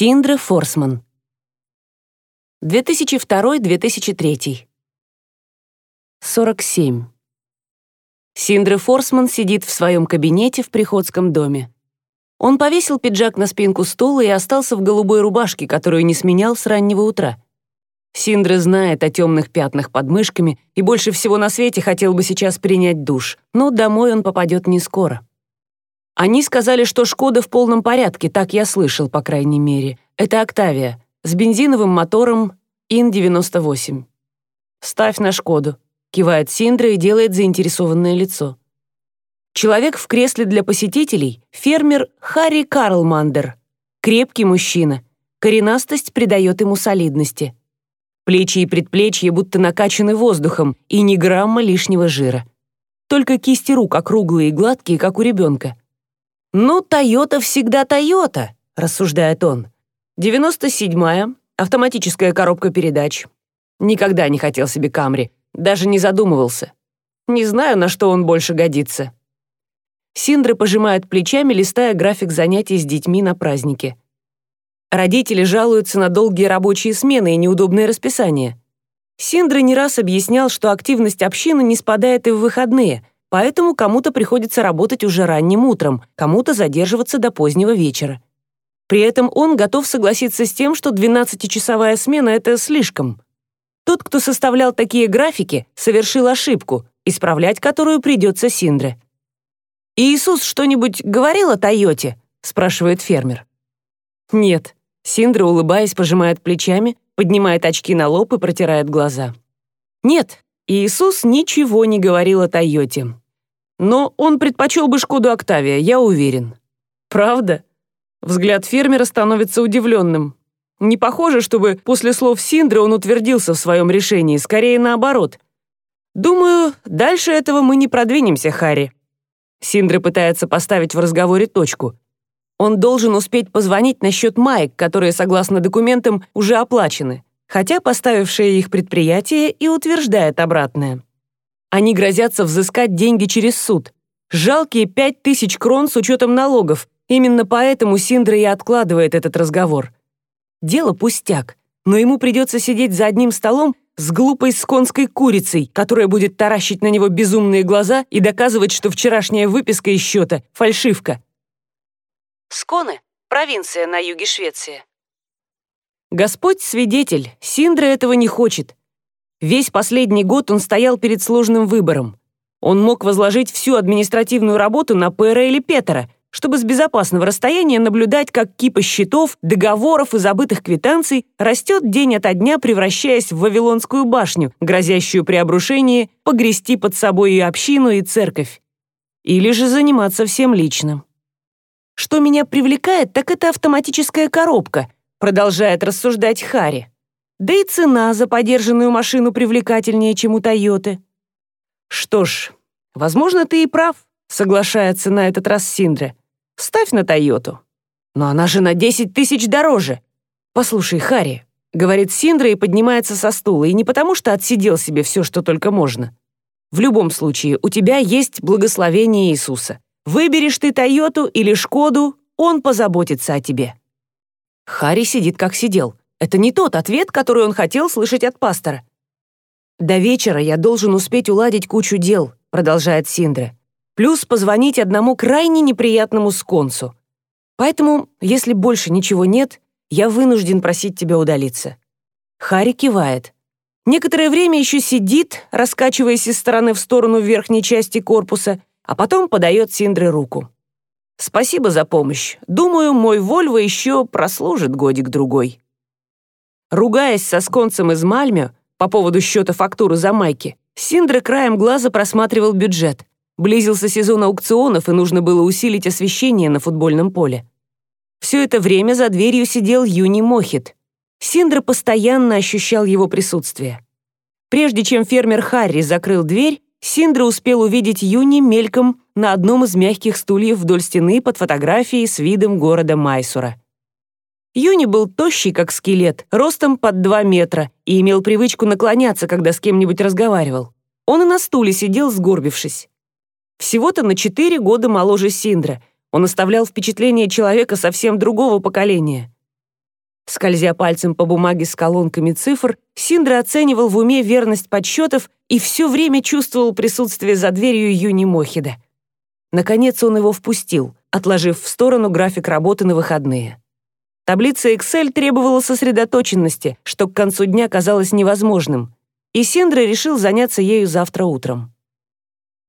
Синдра Форсман. 2002-2003. 47. Синдра Форсман сидит в своем кабинете в приходском доме. Он повесил пиджак на спинку стула и остался в голубой рубашке, которую не сменял с раннего утра. Синдра знает о темных пятнах под мышками и больше всего на свете хотел бы сейчас принять душ, но домой он попадет не скоро. Они сказали, что «Шкода» в полном порядке, так я слышал, по крайней мере. Это «Октавия» с бензиновым мотором ИН-98. «Ставь на «Шкоду», — кивает Синдра и делает заинтересованное лицо. Человек в кресле для посетителей — фермер Харри Карлмандер. Крепкий мужчина. Коренастость придает ему солидности. Плечи и предплечья будто накачаны воздухом, и ни грамма лишнего жира. Только кисти рук округлые и гладкие, как у ребенка. «Ну, Тойота всегда Тойота», — рассуждает он. «97-я, автоматическая коробка передач. Никогда не хотел себе Камри, даже не задумывался. Не знаю, на что он больше годится». Синдра пожимает плечами, листая график занятий с детьми на празднике. Родители жалуются на долгие рабочие смены и неудобное расписание. Синдра не раз объяснял, что активность общины не спадает и в выходные — Поэтому кому-то приходится работать уже ранним утром, кому-то задерживаться до позднего вечера. При этом он готов согласиться с тем, что 12-часовая смена — это слишком. Тот, кто составлял такие графики, совершил ошибку, исправлять которую придется Синдре. «Иисус что-нибудь говорил о Тойоте?» — спрашивает фермер. «Нет». Синдра, улыбаясь, пожимает плечами, поднимает очки на лоб и протирает глаза. «Нет, Иисус ничего не говорил о Тойоте. Но он предпочел бы Шкоду Октавия, я уверен. Правда? Взгляд фермера становится удивленным. Не похоже, чтобы после слов Синдры он утвердился в своем решении, скорее наоборот. Думаю, дальше этого мы не продвинемся, Харри. Синдра пытается поставить в разговоре точку. Он должен успеть позвонить насчет маек, которые, согласно документам, уже оплачены хотя поставившее их предприятие и утверждает обратное. Они грозятся взыскать деньги через суд. Жалкие пять тысяч крон с учетом налогов. Именно поэтому Синдра и откладывает этот разговор. Дело пустяк, но ему придется сидеть за одним столом с глупой сконской курицей, которая будет таращить на него безумные глаза и доказывать, что вчерашняя выписка из счета — фальшивка. Сконы — провинция на юге Швеции. Господь свидетель, Синдра этого не хочет. Весь последний год он стоял перед сложным выбором. Он мог возложить всю административную работу на Пэра или Петера, чтобы с безопасного расстояния наблюдать, как кипа счетов, договоров и забытых квитанций растет день ото дня, превращаясь в Вавилонскую башню, грозящую при обрушении погрести под собой и общину, и церковь. Или же заниматься всем лично. Что меня привлекает, так это автоматическая коробка — продолжает рассуждать Хари. Да и цена за подержанную машину привлекательнее, чем у Тойоты. Что ж, возможно, ты и прав, соглашается на этот раз Синдре. Ставь на Тойоту. Но она же на 10 тысяч дороже. Послушай, Хари, говорит Синдра и поднимается со стула, и не потому, что отсидел себе все, что только можно. В любом случае, у тебя есть благословение Иисуса. Выберешь ты Тойоту или Шкоду, он позаботится о тебе. Харри сидит как сидел. Это не тот ответ, который он хотел слышать от пастора. «До вечера я должен успеть уладить кучу дел», — продолжает Синдра. «Плюс позвонить одному крайне неприятному сконсу. Поэтому, если больше ничего нет, я вынужден просить тебя удалиться». Харри кивает. Некоторое время еще сидит, раскачиваясь из стороны в сторону в верхней части корпуса, а потом подает Синдре руку. Спасибо за помощь. Думаю, мой Вольво еще прослужит годик-другой». Ругаясь со сконцем из Мальме по поводу счета фактуры за майки, Синдра краем глаза просматривал бюджет. Близился сезон аукционов, и нужно было усилить освещение на футбольном поле. Все это время за дверью сидел Юни Мохит. Синдра постоянно ощущал его присутствие. Прежде чем фермер Харри закрыл дверь, Синдра успел увидеть Юни мельком на одном из мягких стульев вдоль стены под фотографией с видом города Майсура. Юни был тощий, как скелет, ростом под 2 метра и имел привычку наклоняться, когда с кем-нибудь разговаривал. Он и на стуле сидел, сгорбившись. Всего-то на 4 года моложе Синдра. Он оставлял впечатление человека совсем другого поколения. Скользя пальцем по бумаге с колонками цифр, Синдра оценивал в уме верность подсчетов и все время чувствовал присутствие за дверью Юни Мохида. Наконец он его впустил, отложив в сторону график работы на выходные. Таблица Excel требовала сосредоточенности, что к концу дня казалось невозможным, и Синдра решил заняться ею завтра утром.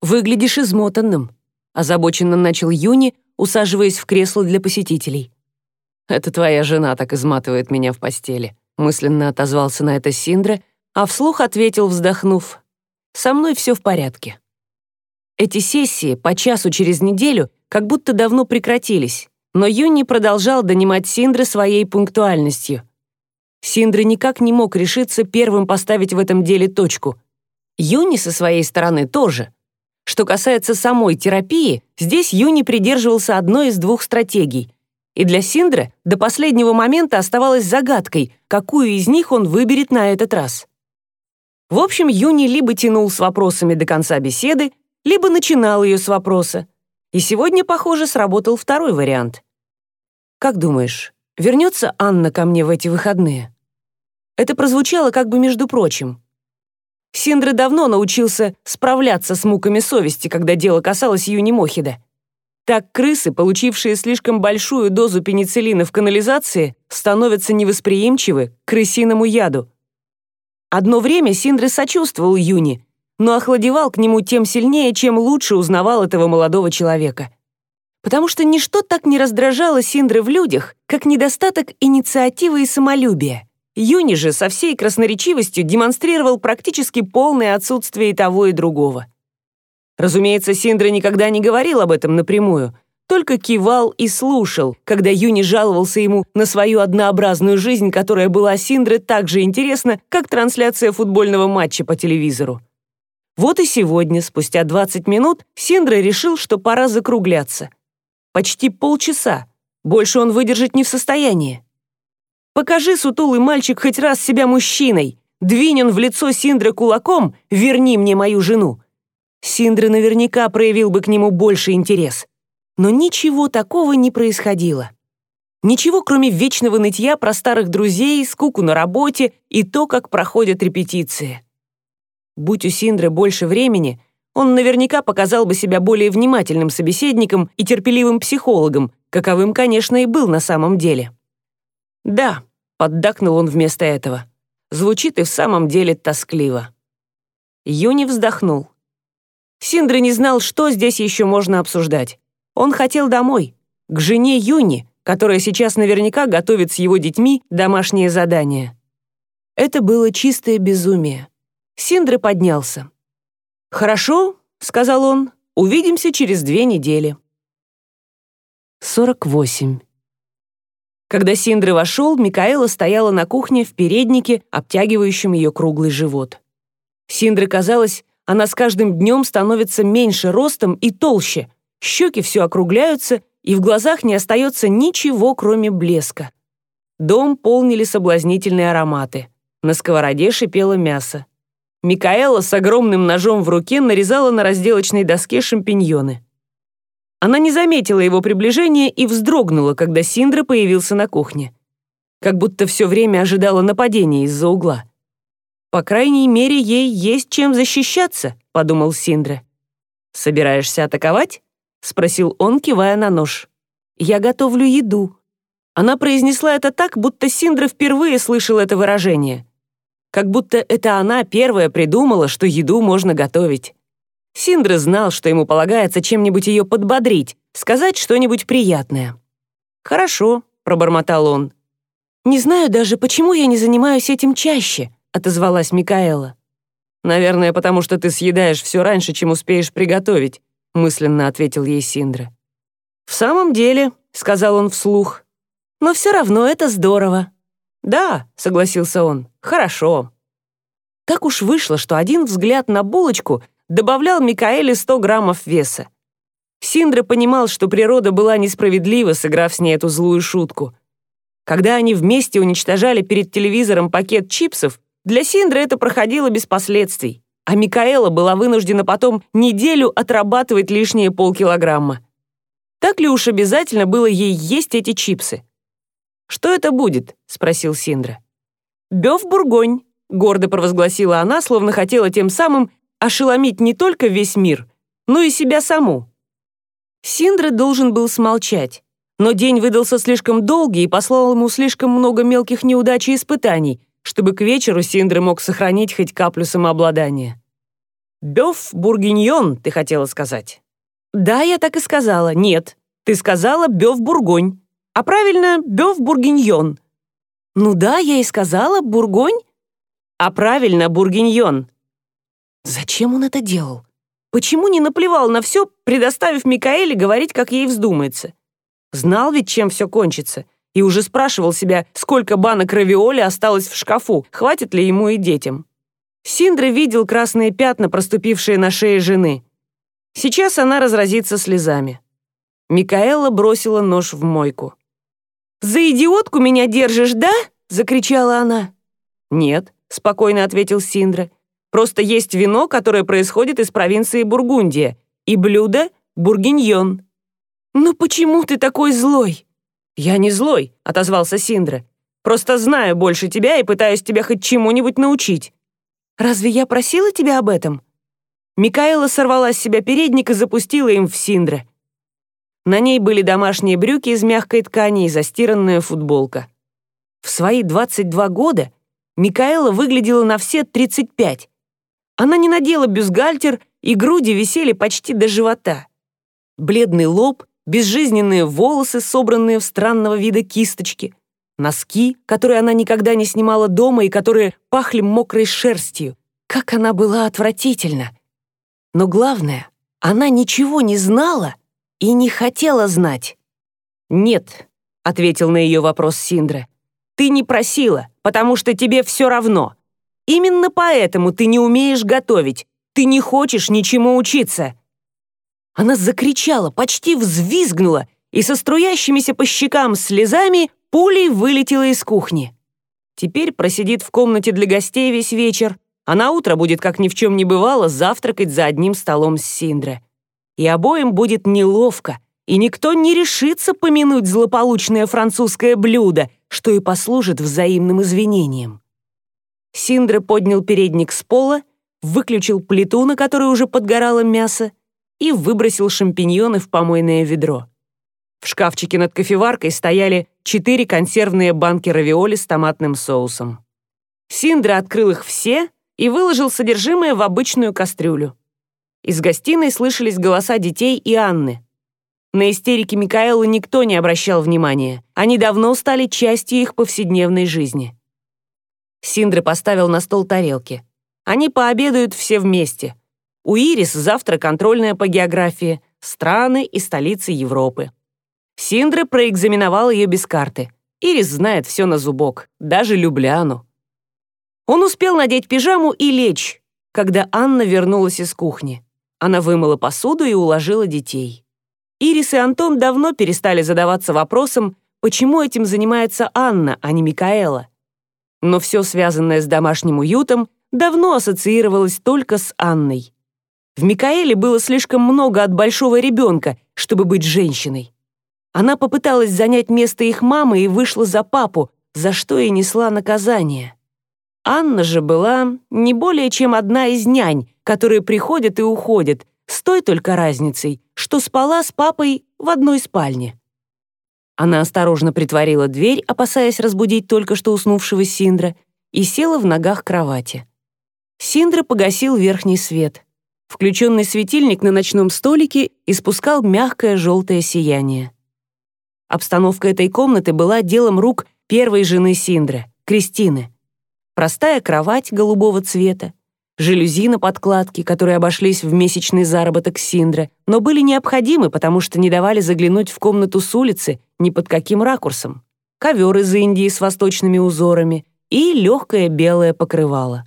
«Выглядишь измотанным», — озабоченно начал Юни, усаживаясь в кресло для посетителей. «Это твоя жена так изматывает меня в постели», — мысленно отозвался на это Синдра, а вслух ответил, вздохнув. «Со мной все в порядке». Эти сессии по часу через неделю как будто давно прекратились, но Юни продолжал донимать Синдры своей пунктуальностью. Синдра никак не мог решиться первым поставить в этом деле точку. Юни со своей стороны тоже. Что касается самой терапии, здесь Юни придерживался одной из двух стратегий — и для Синдра до последнего момента оставалось загадкой, какую из них он выберет на этот раз. В общем, Юни либо тянул с вопросами до конца беседы, либо начинал ее с вопроса. И сегодня, похоже, сработал второй вариант. «Как думаешь, вернется Анна ко мне в эти выходные?» Это прозвучало как бы между прочим. Синдра давно научился справляться с муками совести, когда дело касалось Юни Мохида. Так крысы, получившие слишком большую дозу пенициллина в канализации, становятся невосприимчивы к крысиному яду. Одно время Синдры сочувствовал Юни, но охладевал к нему тем сильнее, чем лучше узнавал этого молодого человека. Потому что ничто так не раздражало Синдры в людях, как недостаток инициативы и самолюбия. Юни же со всей красноречивостью демонстрировал практически полное отсутствие и того, и другого. Разумеется, Синдра никогда не говорил об этом напрямую, только кивал и слушал, когда Юни жаловался ему на свою однообразную жизнь, которая была Синдре так же интересна, как трансляция футбольного матча по телевизору. Вот и сегодня, спустя 20 минут, Синдра решил, что пора закругляться. Почти полчаса. Больше он выдержать не в состоянии. Покажи, сутулый мальчик, хоть раз себя мужчиной. Двинь он в лицо Синдры кулаком, верни мне мою жену. Синдра наверняка проявил бы к нему больше интерес. Но ничего такого не происходило. Ничего, кроме вечного нытья про старых друзей, скуку на работе и то, как проходят репетиции. Будь у Синдры больше времени, он наверняка показал бы себя более внимательным собеседником и терпеливым психологом, каковым, конечно, и был на самом деле. «Да», — поддакнул он вместо этого, — звучит и в самом деле тоскливо. Юни вздохнул. Синдра не знал, что здесь еще можно обсуждать. Он хотел домой, к жене Юни, которая сейчас наверняка готовит с его детьми домашнее задание. Это было чистое безумие. Синдра поднялся. «Хорошо», — сказал он, — «увидимся через две недели». 48. Когда Синдра вошел, Микаэла стояла на кухне в переднике, обтягивающем ее круглый живот. Синдре казалось, она с каждым днем становится меньше ростом и толще, щеки все округляются, и в глазах не остается ничего, кроме блеска. Дом полнили соблазнительные ароматы. На сковороде шипело мясо. Микаэла с огромным ножом в руке нарезала на разделочной доске шампиньоны. Она не заметила его приближения и вздрогнула, когда Синдра появился на кухне. Как будто все время ожидала нападения из-за угла. По крайней мере, ей есть чем защищаться, подумал Синдра. Собираешься атаковать? спросил он, кивая на нож. Я готовлю еду. Она произнесла это так, будто Синдра впервые слышал это выражение. Как будто это она первая придумала, что еду можно готовить. Синдра знал, что ему полагается чем-нибудь ее подбодрить, сказать что-нибудь приятное. «Хорошо», — пробормотал он. «Не знаю даже, почему я не занимаюсь этим чаще», — отозвалась Микаэла. «Наверное, потому что ты съедаешь все раньше, чем успеешь приготовить», — мысленно ответил ей Синдра. «В самом деле», — сказал он вслух, — «но все равно это здорово». «Да», — согласился он, — «хорошо». Так уж вышло, что один взгляд на булочку добавлял Микаэле 100 граммов веса. Синдра понимал, что природа была несправедлива, сыграв с ней эту злую шутку. Когда они вместе уничтожали перед телевизором пакет чипсов, для Синдры это проходило без последствий, а Микаэла была вынуждена потом неделю отрабатывать лишние полкилограмма. Так ли уж обязательно было ей есть эти чипсы? «Что это будет?» — спросил Синдра. «Бёв Бургонь», — гордо провозгласила она, словно хотела тем самым ошеломить не только весь мир, но и себя саму. Синдра должен был смолчать, но день выдался слишком долгий и послал ему слишком много мелких неудач и испытаний, чтобы к вечеру Синдра мог сохранить хоть каплю самообладания. «Бёв бургиньон», ты хотела сказать. «Да, я так и сказала. Нет, ты сказала бёв бургонь. А правильно, бёв бургиньон». «Ну да, я и сказала, бургонь». «А правильно, бургиньон». Зачем он это делал? Почему не наплевал на все, предоставив Микаэле говорить, как ей вздумается? Знал ведь, чем все кончится, и уже спрашивал себя, сколько банок равиоли осталось в шкафу, хватит ли ему и детям. Синдра видел красные пятна, проступившие на шее жены. Сейчас она разразится слезами. Микаэла бросила нож в мойку. «За идиотку меня держишь, да?» — закричала она. «Нет», — спокойно ответил Синдра. «Просто есть вино, которое происходит из провинции Бургундия, и блюдо — бургиньон». «Ну почему ты такой злой?» «Я не злой», — отозвался Синдра. «Просто знаю больше тебя и пытаюсь тебя хоть чему-нибудь научить». «Разве я просила тебя об этом?» Микаэла сорвала с себя передник и запустила им в Синдра. На ней были домашние брюки из мягкой ткани и застиранная футболка. В свои 22 года Микаэла выглядела на все 35. Она не надела бюстгальтер, и груди висели почти до живота. Бледный лоб, безжизненные волосы, собранные в странного вида кисточки, носки, которые она никогда не снимала дома и которые пахли мокрой шерстью. Как она была отвратительна! Но главное, она ничего не знала и не хотела знать. «Нет», — ответил на ее вопрос Синдра, «ты не просила, потому что тебе все равно. Именно поэтому ты не умеешь готовить, ты не хочешь ничему учиться». Она закричала, почти взвизгнула и со струящимися по щекам слезами пулей вылетела из кухни. Теперь просидит в комнате для гостей весь вечер, а на утро будет, как ни в чем не бывало, завтракать за одним столом с Синдра. И обоим будет неловко, и никто не решится помянуть злополучное французское блюдо, что и послужит взаимным извинением. Синдра поднял передник с пола, выключил плиту, на которой уже подгорало мясо, и выбросил шампиньоны в помойное ведро. В шкафчике над кофеваркой стояли четыре консервные банки равиоли с томатным соусом. Синдра открыл их все и выложил содержимое в обычную кастрюлю. Из гостиной слышались голоса детей и Анны. На истерики Микаэлы никто не обращал внимания. Они давно стали частью их повседневной жизни. Синдра поставил на стол тарелки. Они пообедают все вместе. У Ирис завтра контрольная по географии, страны и столицы Европы. Синдра проэкзаменовал ее без карты. Ирис знает все на зубок, даже Любляну. Он успел надеть пижаму и лечь, когда Анна вернулась из кухни. Она вымыла посуду и уложила детей. Ирис и Антон давно перестали задаваться вопросом, почему этим занимается Анна, а не Микаэла. Но все связанное с домашним уютом давно ассоциировалось только с Анной. В Микаэле было слишком много от большого ребенка, чтобы быть женщиной. Она попыталась занять место их мамы и вышла за папу, за что и несла наказание. Анна же была не более чем одна из нянь, которые приходят и уходят, с той только разницей, что спала с папой в одной спальне. Она осторожно притворила дверь, опасаясь разбудить только что уснувшего Синдра, и села в ногах кровати. Синдра погасил верхний свет. Включенный светильник на ночном столике испускал мягкое желтое сияние. Обстановка этой комнаты была делом рук первой жены Синдра, Кристины простая кровать голубого цвета, жалюзи на подкладке, которые обошлись в месячный заработок Синдра, но были необходимы, потому что не давали заглянуть в комнату с улицы ни под каким ракурсом, ковер из Индии с восточными узорами и легкое белое покрывало.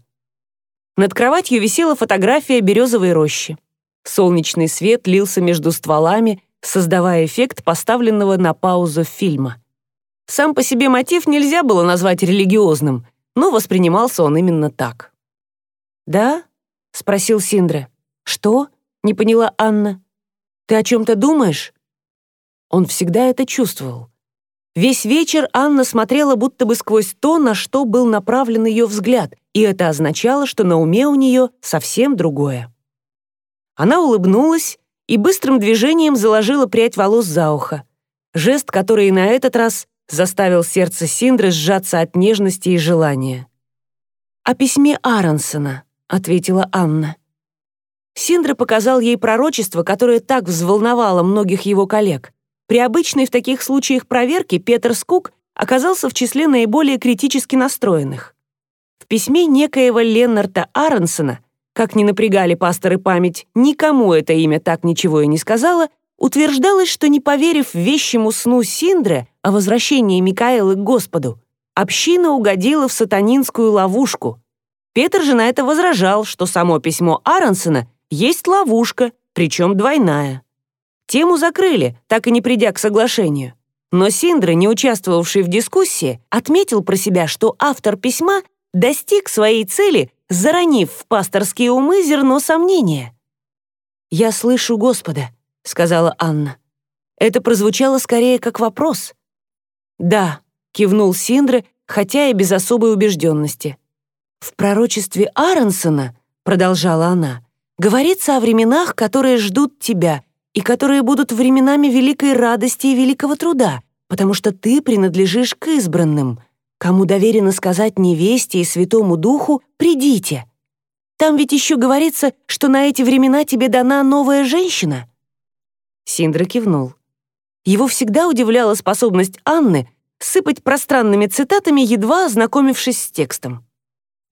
Над кроватью висела фотография березовой рощи. Солнечный свет лился между стволами, создавая эффект поставленного на паузу фильма. Сам по себе мотив нельзя было назвать религиозным, но воспринимался он именно так. «Да?» — спросил Синдра. «Что?» — не поняла Анна. «Ты о чем-то думаешь?» Он всегда это чувствовал. Весь вечер Анна смотрела будто бы сквозь то, на что был направлен ее взгляд, и это означало, что на уме у нее совсем другое. Она улыбнулась и быстрым движением заложила прядь волос за ухо. Жест, который на этот раз заставил сердце Синдры сжаться от нежности и желания. «О письме Аронсона», — ответила Анна. Синдра показал ей пророчество, которое так взволновало многих его коллег. При обычной в таких случаях проверке Петер Скук оказался в числе наиболее критически настроенных. В письме некоего Леннарта Аронсона, как ни напрягали пасторы память, никому это имя так ничего и не сказала, утверждалось, что не поверив вещему сну Синдре о возвращении Микаэлы к Господу, община угодила в сатанинскую ловушку. Петр же на это возражал, что само письмо Аронсона есть ловушка, причем двойная. Тему закрыли, так и не придя к соглашению. Но Синдра, не участвовавший в дискуссии, отметил про себя, что автор письма достиг своей цели, заронив в пасторские умы зерно сомнения. «Я слышу Господа», — сказала Анна. Это прозвучало скорее как вопрос. «Да», — кивнул Синдра, хотя и без особой убежденности. «В пророчестве Аронсона», — продолжала она, «говорится о временах, которые ждут тебя и которые будут временами великой радости и великого труда, потому что ты принадлежишь к избранным, кому доверено сказать невесте и Святому Духу «придите». Там ведь еще говорится, что на эти времена тебе дана новая женщина». Синдра кивнул. Его всегда удивляла способность Анны сыпать пространными цитатами, едва ознакомившись с текстом.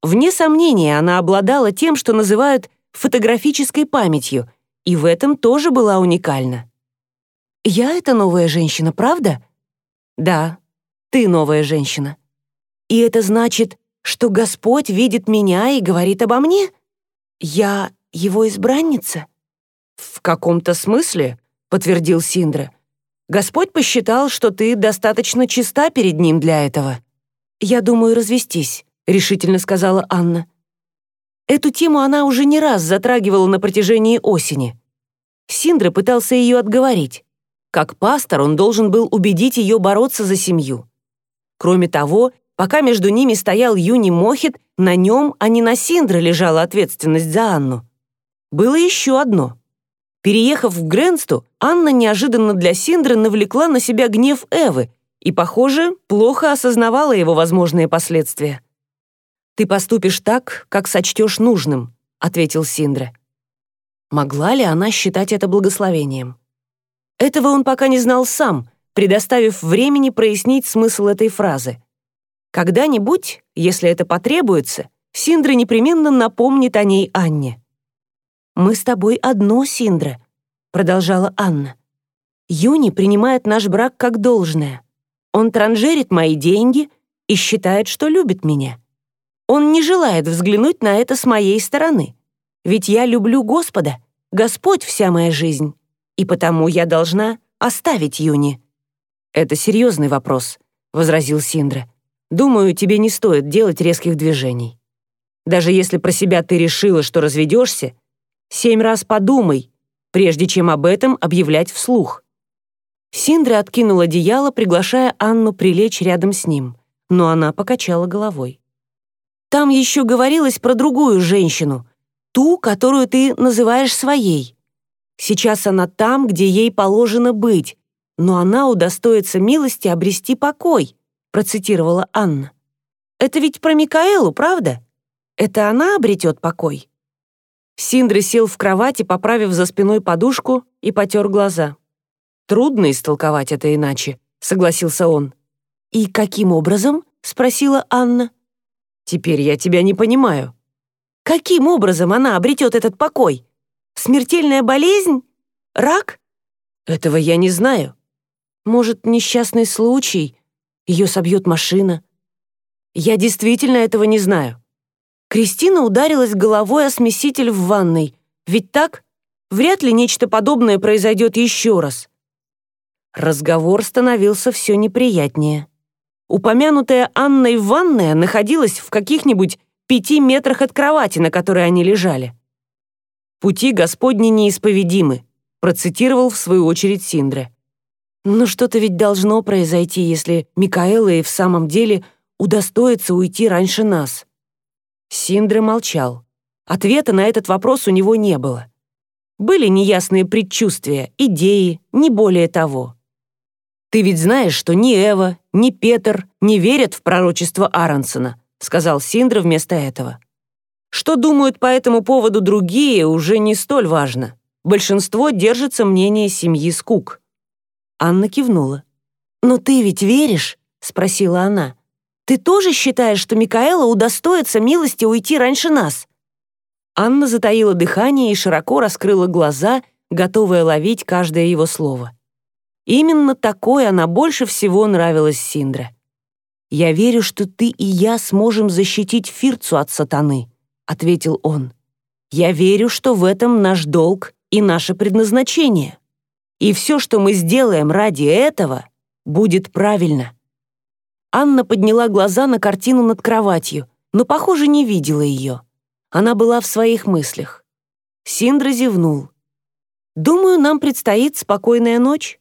Вне сомнения, она обладала тем, что называют фотографической памятью, и в этом тоже была уникальна. «Я — это новая женщина, правда?» «Да, ты новая женщина. И это значит, что Господь видит меня и говорит обо мне? Я его избранница?» «В каком-то смысле», — подтвердил Синдра. Господь посчитал, что ты достаточно чиста перед ним для этого. Я думаю развестись, решительно сказала Анна. Эту тему она уже не раз затрагивала на протяжении осени. Синдра пытался ее отговорить. Как пастор он должен был убедить ее бороться за семью. Кроме того, пока между ними стоял Юни Мохит, на нем, а не на Синдра лежала ответственность за Анну. Было еще одно — Переехав в Гренсту, Анна неожиданно для Синдры навлекла на себя гнев Эвы и, похоже, плохо осознавала его возможные последствия. «Ты поступишь так, как сочтешь нужным», — ответил Синдра. Могла ли она считать это благословением? Этого он пока не знал сам, предоставив времени прояснить смысл этой фразы. Когда-нибудь, если это потребуется, Синдра непременно напомнит о ней Анне. «Мы с тобой одно, Синдра», — продолжала Анна. «Юни принимает наш брак как должное. Он транжерит мои деньги и считает, что любит меня. Он не желает взглянуть на это с моей стороны. Ведь я люблю Господа, Господь вся моя жизнь, и потому я должна оставить Юни». «Это серьезный вопрос», — возразил Синдра. «Думаю, тебе не стоит делать резких движений. Даже если про себя ты решила, что разведешься, Семь раз подумай, прежде чем об этом объявлять вслух». Синдра откинула одеяло, приглашая Анну прилечь рядом с ним, но она покачала головой. «Там еще говорилось про другую женщину, ту, которую ты называешь своей. Сейчас она там, где ей положено быть, но она удостоится милости обрести покой», процитировала Анна. «Это ведь про Микаэлу, правда? Это она обретет покой?» Синдра сел в кровати, поправив за спиной подушку и потер глаза. «Трудно истолковать это иначе», — согласился он. «И каким образом?» — спросила Анна. «Теперь я тебя не понимаю». «Каким образом она обретет этот покой? Смертельная болезнь? Рак?» «Этого я не знаю. Может, несчастный случай? Ее собьет машина?» «Я действительно этого не знаю. Кристина ударилась головой о смеситель в ванной. Ведь так? Вряд ли нечто подобное произойдет еще раз. Разговор становился все неприятнее. Упомянутая Анной ванная находилась в каких-нибудь пяти метрах от кровати, на которой они лежали. «Пути Господни неисповедимы», процитировал в свою очередь Синдре. Но что-то ведь должно произойти, если Микаэла и в самом деле удостоится уйти раньше нас. Синдре молчал. Ответа на этот вопрос у него не было. Были неясные предчувствия, идеи, не более того. «Ты ведь знаешь, что ни Эва, ни Петр не верят в пророчество Аронсона», сказал Синдра вместо этого. Что думают по этому поводу другие, уже не столь важно. Большинство держится мнения семьи Скук. Анна кивнула. «Но ты ведь веришь?» — спросила она. «Ты тоже считаешь, что Микаэла удостоится милости уйти раньше нас?» Анна затаила дыхание и широко раскрыла глаза, готовая ловить каждое его слово. Именно такой она больше всего нравилась Синдре. «Я верю, что ты и я сможем защитить Фирцу от сатаны», — ответил он. «Я верю, что в этом наш долг и наше предназначение. И все, что мы сделаем ради этого, будет правильно». Анна подняла глаза на картину над кроватью, но, похоже, не видела ее. Она была в своих мыслях. Синдра зевнул. «Думаю, нам предстоит спокойная ночь».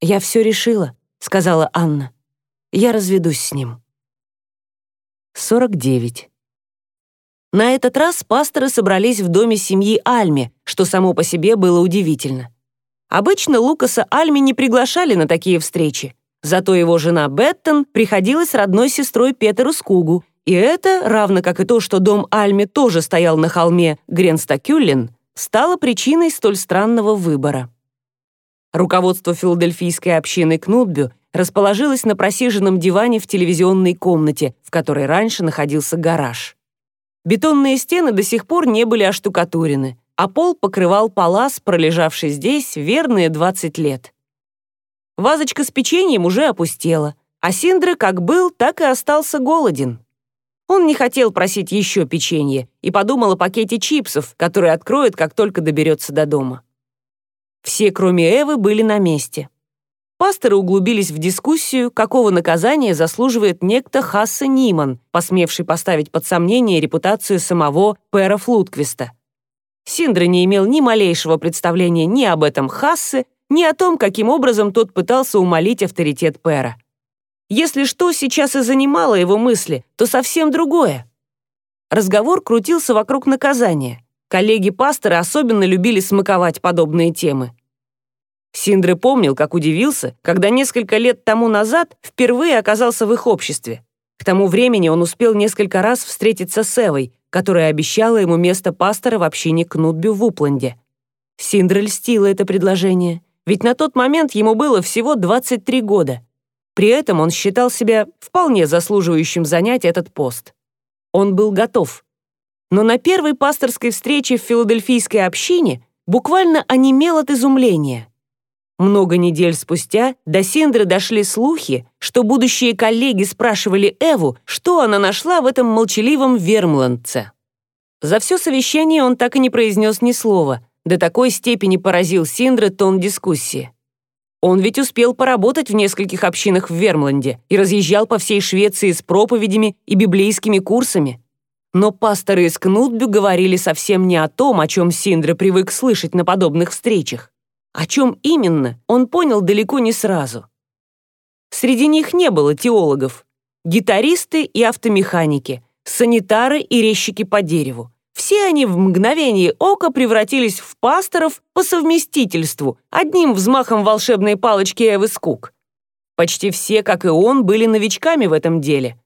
«Я все решила», — сказала Анна. «Я разведусь с ним». 49. На этот раз пасторы собрались в доме семьи Альми, что само по себе было удивительно. Обычно Лукаса Альми не приглашали на такие встречи, зато его жена Беттон приходилась родной сестрой Петеру Скугу, и это, равно как и то, что дом Альми тоже стоял на холме Гренстакюллен, стало причиной столь странного выбора. Руководство филадельфийской общины Кнутбю расположилось на просиженном диване в телевизионной комнате, в которой раньше находился гараж. Бетонные стены до сих пор не были оштукатурены, а пол покрывал палас, пролежавший здесь верные 20 лет. Вазочка с печеньем уже опустела, а Синдра как был, так и остался голоден. Он не хотел просить еще печенье и подумал о пакете чипсов, который откроет, как только доберется до дома. Все, кроме Эвы, были на месте. Пасторы углубились в дискуссию, какого наказания заслуживает некто Хасса Ниман, посмевший поставить под сомнение репутацию самого Пэра Флутквиста. Синдра не имел ни малейшего представления ни об этом Хассе, ни о том, каким образом тот пытался умолить авторитет Пэра. Если что сейчас и занимало его мысли, то совсем другое. Разговор крутился вокруг наказания. Коллеги-пасторы особенно любили смаковать подобные темы. Синдре помнил, как удивился, когда несколько лет тому назад впервые оказался в их обществе. К тому времени он успел несколько раз встретиться с Эвой, которая обещала ему место пастора в общине Кнутбю в Упленде. Синдре льстило это предложение, ведь на тот момент ему было всего 23 года. При этом он считал себя вполне заслуживающим занять этот пост. Он был готов. Но на первой пасторской встрече в филадельфийской общине буквально онемел от изумления. Много недель спустя до Синдры дошли слухи, что будущие коллеги спрашивали Эву, что она нашла в этом молчаливом вермландце. За все совещание он так и не произнес ни слова, до такой степени поразил Синдры тон дискуссии. Он ведь успел поработать в нескольких общинах в Вермланде и разъезжал по всей Швеции с проповедями и библейскими курсами. Но пасторы из Кнутбю говорили совсем не о том, о чем Синдра привык слышать на подобных встречах. О чем именно, он понял далеко не сразу. Среди них не было теологов. Гитаристы и автомеханики, санитары и резчики по дереву. Все они в мгновение ока превратились в пасторов по совместительству, одним взмахом волшебной палочки Эвы Скук. Почти все, как и он, были новичками в этом деле.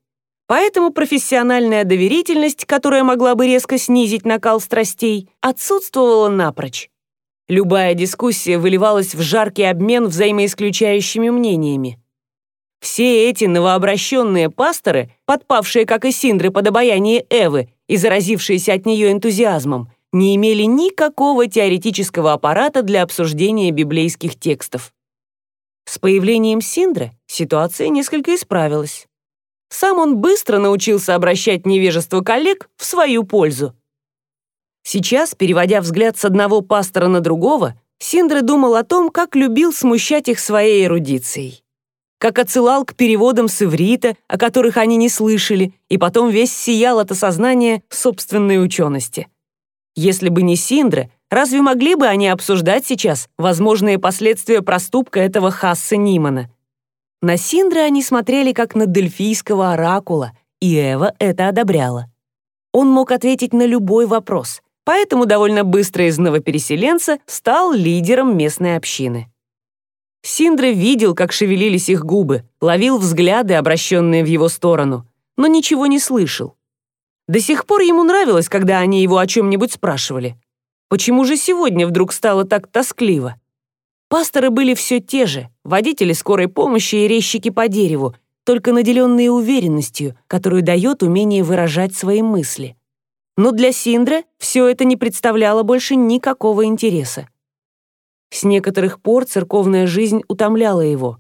Поэтому профессиональная доверительность, которая могла бы резко снизить накал страстей, отсутствовала напрочь. Любая дискуссия выливалась в жаркий обмен взаимоисключающими мнениями. Все эти новообращенные пасторы, подпавшие, как и Синдры, под обаяние Эвы и заразившиеся от нее энтузиазмом, не имели никакого теоретического аппарата для обсуждения библейских текстов. С появлением Синдры ситуация несколько исправилась. Сам он быстро научился обращать невежество коллег в свою пользу. Сейчас, переводя взгляд с одного пастора на другого, Синдра думал о том, как любил смущать их своей эрудицией как отсылал к переводам с иврита, о которых они не слышали, и потом весь сиял от осознания собственной учености. Если бы не Синдра, разве могли бы они обсуждать сейчас возможные последствия проступка этого Хасса Нимана? На Синдра они смотрели как на дельфийского оракула, и Эва это одобряла. Он мог ответить на любой вопрос, поэтому довольно быстро из новопереселенца стал лидером местной общины. Синдра видел, как шевелились их губы, ловил взгляды, обращенные в его сторону, но ничего не слышал. До сих пор ему нравилось, когда они его о чем-нибудь спрашивали. Почему же сегодня вдруг стало так тоскливо? Пасторы были все те же, водители скорой помощи и резчики по дереву, только наделенные уверенностью, которую дает умение выражать свои мысли. Но для Синдра все это не представляло больше никакого интереса. С некоторых пор церковная жизнь утомляла его.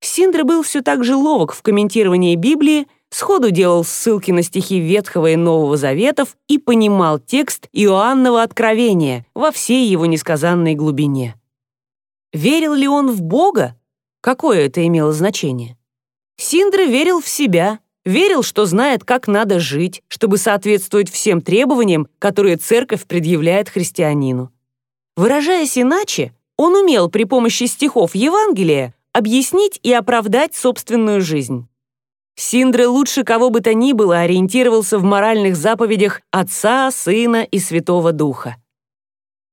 Синдра был все так же ловок в комментировании Библии, сходу делал ссылки на стихи Ветхого и Нового Заветов и понимал текст Иоаннова Откровения во всей его несказанной глубине. Верил ли он в Бога? Какое это имело значение? Синдра верил в себя, верил, что знает, как надо жить, чтобы соответствовать всем требованиям, которые церковь предъявляет христианину. Выражаясь иначе, он умел при помощи стихов Евангелия объяснить и оправдать собственную жизнь. Синдре лучше кого бы то ни было ориентировался в моральных заповедях Отца, Сына и Святого Духа.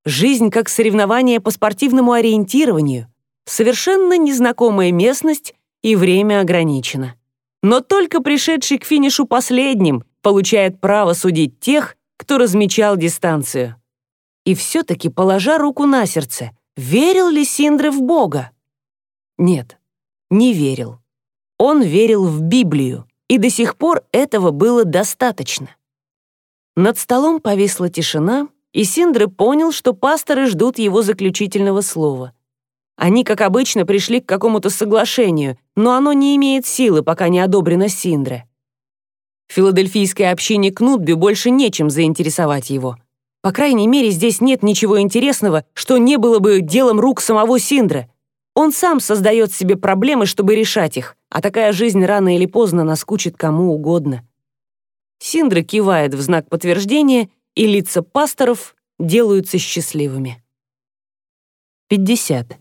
Жизнь как соревнование по спортивному ориентированию, совершенно незнакомая местность и время ограничено. Но только пришедший к финишу последним получает право судить тех, кто размечал дистанцию. И все-таки, положа руку на сердце, верил ли Синдре в Бога? Нет, не верил. Он верил в Библию, и до сих пор этого было достаточно. Над столом повисла тишина, и Синдре понял, что пасторы ждут его заключительного слова. Они, как обычно, пришли к какому-то соглашению, но оно не имеет силы, пока не одобрено Синдре. Филадельфийской общине Кнутби больше нечем заинтересовать его. По крайней мере, здесь нет ничего интересного, что не было бы делом рук самого Синдра. Он сам создает себе проблемы, чтобы решать их, а такая жизнь рано или поздно наскучит кому угодно. Синдра кивает в знак подтверждения, и лица пасторов делаются счастливыми. 50.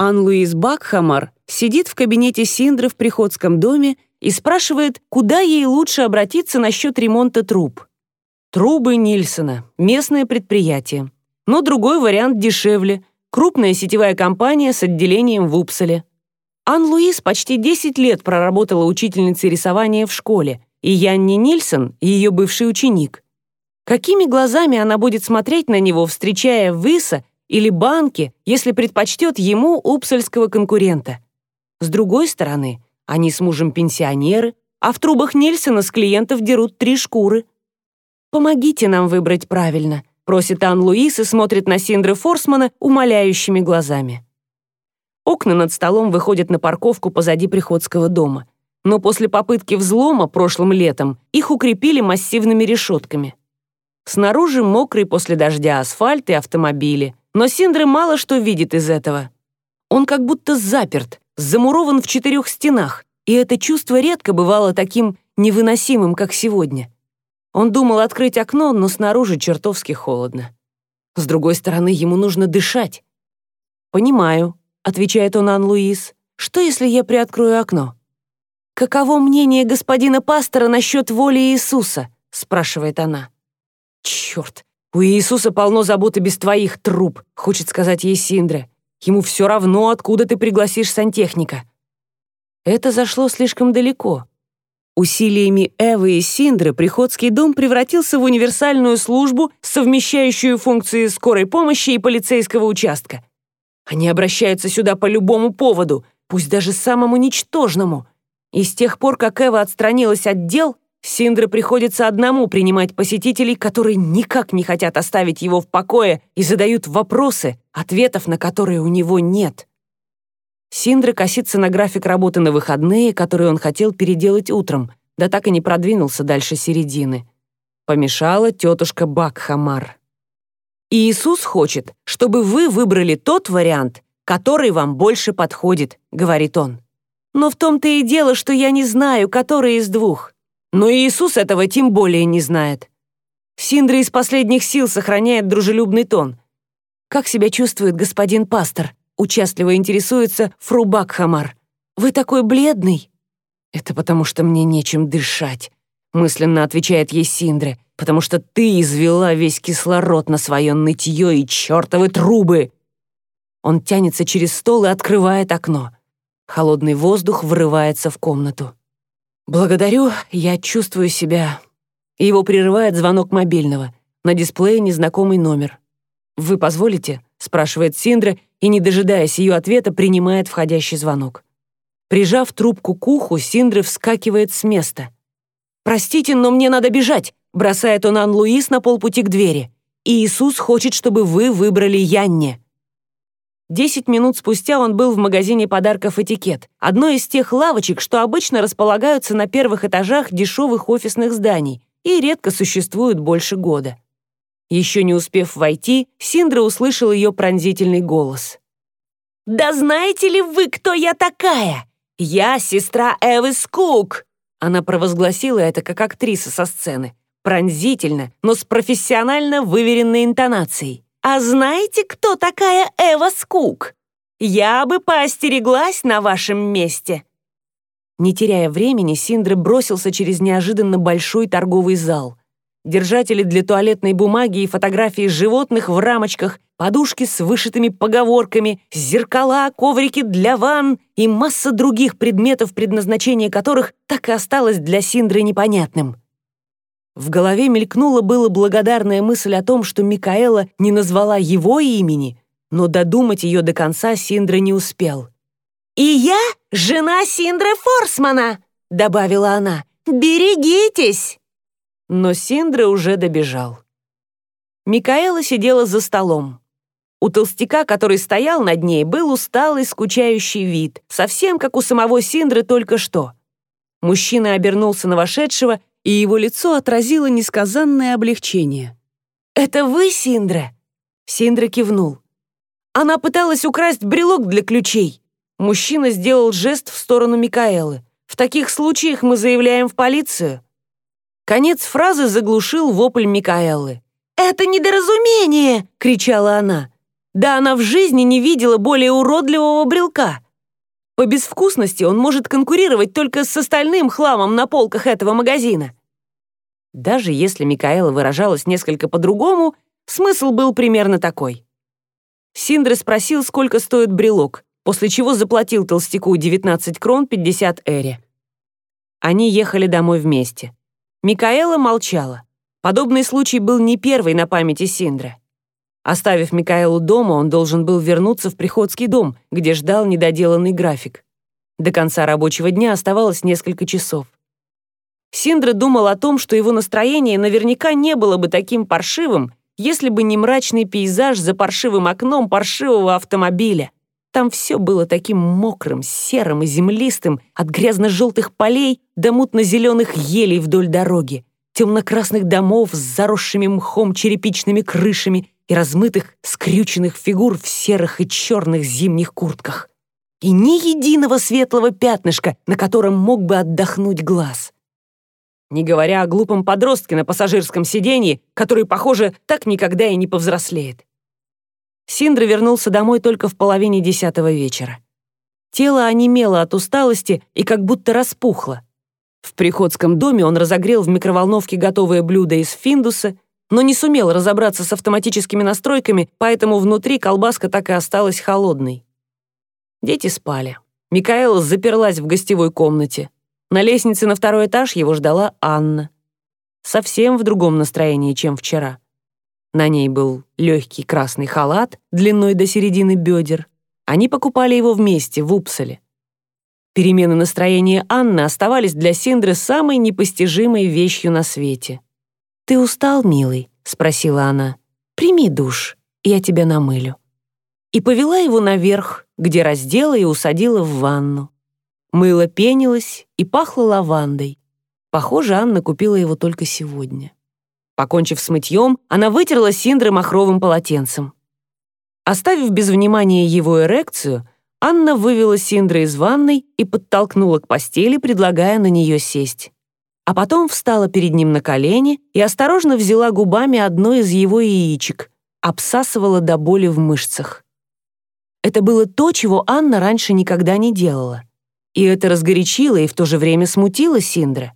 Ан-Луис Бакхамар сидит в кабинете Синдры в приходском доме и спрашивает, куда ей лучше обратиться насчет ремонта труб. Трубы Нильсона, местное предприятие. Но другой вариант дешевле, крупная сетевая компания с отделением в Упсале. Ан-Луис почти 10 лет проработала учительницей рисования в школе, и Янни Нильсон — ее бывший ученик. Какими глазами она будет смотреть на него, встречая Выса или Банки, если предпочтет ему упсальского конкурента? С другой стороны, они с мужем пенсионеры, а в трубах Нильсона с клиентов дерут три шкуры. «Помогите нам выбрать правильно», — просит Ан-Луис и смотрит на Синдры Форсмана умоляющими глазами. Окна над столом выходят на парковку позади приходского дома. Но после попытки взлома прошлым летом их укрепили массивными решетками. Снаружи мокрый после дождя асфальт и автомобили. Но Синдры мало что видит из этого. Он как будто заперт, замурован в четырех стенах, и это чувство редко бывало таким невыносимым, как сегодня. Он думал открыть окно, но снаружи чертовски холодно. С другой стороны, ему нужно дышать. «Понимаю», отвечает он Ан-Луис. «Что, если я приоткрою окно?» «Каково мнение господина пастора насчет воли Иисуса?» спрашивает она. «Черт, у Иисуса полно заботы без твоих труб», хочет сказать ей Синдре. «Ему все равно, откуда ты пригласишь сантехника». Это зашло слишком далеко. Усилиями Эвы и Синдры приходский дом превратился в универсальную службу, совмещающую функции скорой помощи и полицейского участка. Они обращаются сюда по любому поводу, пусть даже самому ничтожному. И с тех пор, как Эва отстранилась от дел, Синдре приходится одному принимать посетителей, которые никак не хотят оставить его в покое и задают вопросы, ответов на которые у него нет. Синдре косится на график работы на выходные, который он хотел переделать утром, да так и не продвинулся дальше середины. Помешала тетушка Бакхамар. Иисус хочет, чтобы вы выбрали тот вариант, который вам больше подходит, говорит он. Но в том-то и дело, что я не знаю, который из двух. Но Иисус этого тем более не знает. Синдра из последних сил сохраняет дружелюбный тон. «Как себя чувствует господин пастор?» Участливо интересуется Фрубак Хамар. «Вы такой бледный?» «Это потому, что мне нечем дышать», — мысленно отвечает ей Синдре, «потому что ты извела весь кислород на свое нытье и чертовы трубы!» Он тянется через стол и открывает окно. Холодный воздух врывается в комнату. «Благодарю, я чувствую себя...» Его прерывает звонок мобильного. На дисплее незнакомый номер. «Вы позволите?» — спрашивает Синдра и, не дожидаясь ее ответа, принимает входящий звонок. Прижав трубку к уху, Синдра вскакивает с места. «Простите, но мне надо бежать!» — бросает он Ан-Луис на полпути к двери. «И Иисус хочет, чтобы вы выбрали Янне». Десять минут спустя он был в магазине подарков «Этикет», одной из тех лавочек, что обычно располагаются на первых этажах дешевых офисных зданий и редко существуют больше года. Еще не успев войти, Синдра услышал ее пронзительный голос. «Да знаете ли вы, кто я такая? Я сестра Эвы Скук!» Она провозгласила это как актриса со сцены. Пронзительно, но с профессионально выверенной интонацией. «А знаете, кто такая Эва Скук? Я бы поостереглась на вашем месте!» Не теряя времени, Синдра бросился через неожиданно большой торговый зал держатели для туалетной бумаги и фотографии животных в рамочках, подушки с вышитыми поговорками, зеркала, коврики для ванн и масса других предметов, предназначение которых так и осталось для Синдры непонятным. В голове мелькнула была благодарная мысль о том, что Микаэла не назвала его имени, но додумать ее до конца Синдра не успел. «И я жена Синдры Форсмана!» — добавила она. «Берегитесь!» но Синдра уже добежал. Микаэла сидела за столом. У толстяка, который стоял над ней, был усталый, скучающий вид, совсем как у самого Синдры только что. Мужчина обернулся на вошедшего, и его лицо отразило несказанное облегчение. «Это вы, Синдра?» Синдра кивнул. «Она пыталась украсть брелок для ключей». Мужчина сделал жест в сторону Микаэлы. «В таких случаях мы заявляем в полицию». Конец фразы заглушил вопль Микаэллы. «Это недоразумение!» — кричала она. Да она в жизни не видела более уродливого брелка. По безвкусности он может конкурировать только с остальным хламом на полках этого магазина. Даже если Микаэла выражалась несколько по-другому, смысл был примерно такой. Синдре спросил, сколько стоит брелок, после чего заплатил толстяку 19 крон 50 эри. Они ехали домой вместе. Микаэла молчала. Подобный случай был не первый на памяти Синдра. Оставив Микаэлу дома, он должен был вернуться в Приходский дом, где ждал недоделанный график. До конца рабочего дня оставалось несколько часов. Синдра думал о том, что его настроение наверняка не было бы таким паршивым, если бы не мрачный пейзаж за паршивым окном паршивого автомобиля. Там все было таким мокрым, серым и землистым, от грязно-желтых полей до мутно-зеленых елей вдоль дороги, темно-красных домов с заросшими мхом черепичными крышами и размытых, скрюченных фигур в серых и черных зимних куртках. И ни единого светлого пятнышка, на котором мог бы отдохнуть глаз. Не говоря о глупом подростке на пассажирском сиденье, который, похоже, так никогда и не повзрослеет. Синдра вернулся домой только в половине десятого вечера. Тело онемело от усталости и как будто распухло. В приходском доме он разогрел в микроволновке готовое блюдо из финдуса, но не сумел разобраться с автоматическими настройками, поэтому внутри колбаска так и осталась холодной. Дети спали. Микаэла заперлась в гостевой комнате. На лестнице на второй этаж его ждала Анна. Совсем в другом настроении, чем вчера. На ней был легкий красный халат длиной до середины бедер. Они покупали его вместе в Упсале. Перемены настроения Анны оставались для Синдры самой непостижимой вещью на свете. «Ты устал, милый?» — спросила она. «Прими душ, я тебя намылю». И повела его наверх, где раздела и усадила в ванну. Мыло пенилось и пахло лавандой. Похоже, Анна купила его только сегодня. Покончив с мытьем, она вытерла Синдры махровым полотенцем. Оставив без внимания его эрекцию, Анна вывела Синдра из ванной и подтолкнула к постели, предлагая на нее сесть. а потом встала перед ним на колени и осторожно взяла губами одно из его яичек, обсасывала до боли в мышцах. Это было то, чего Анна раньше никогда не делала. И это разгорячило и в то же время смутило Синдра.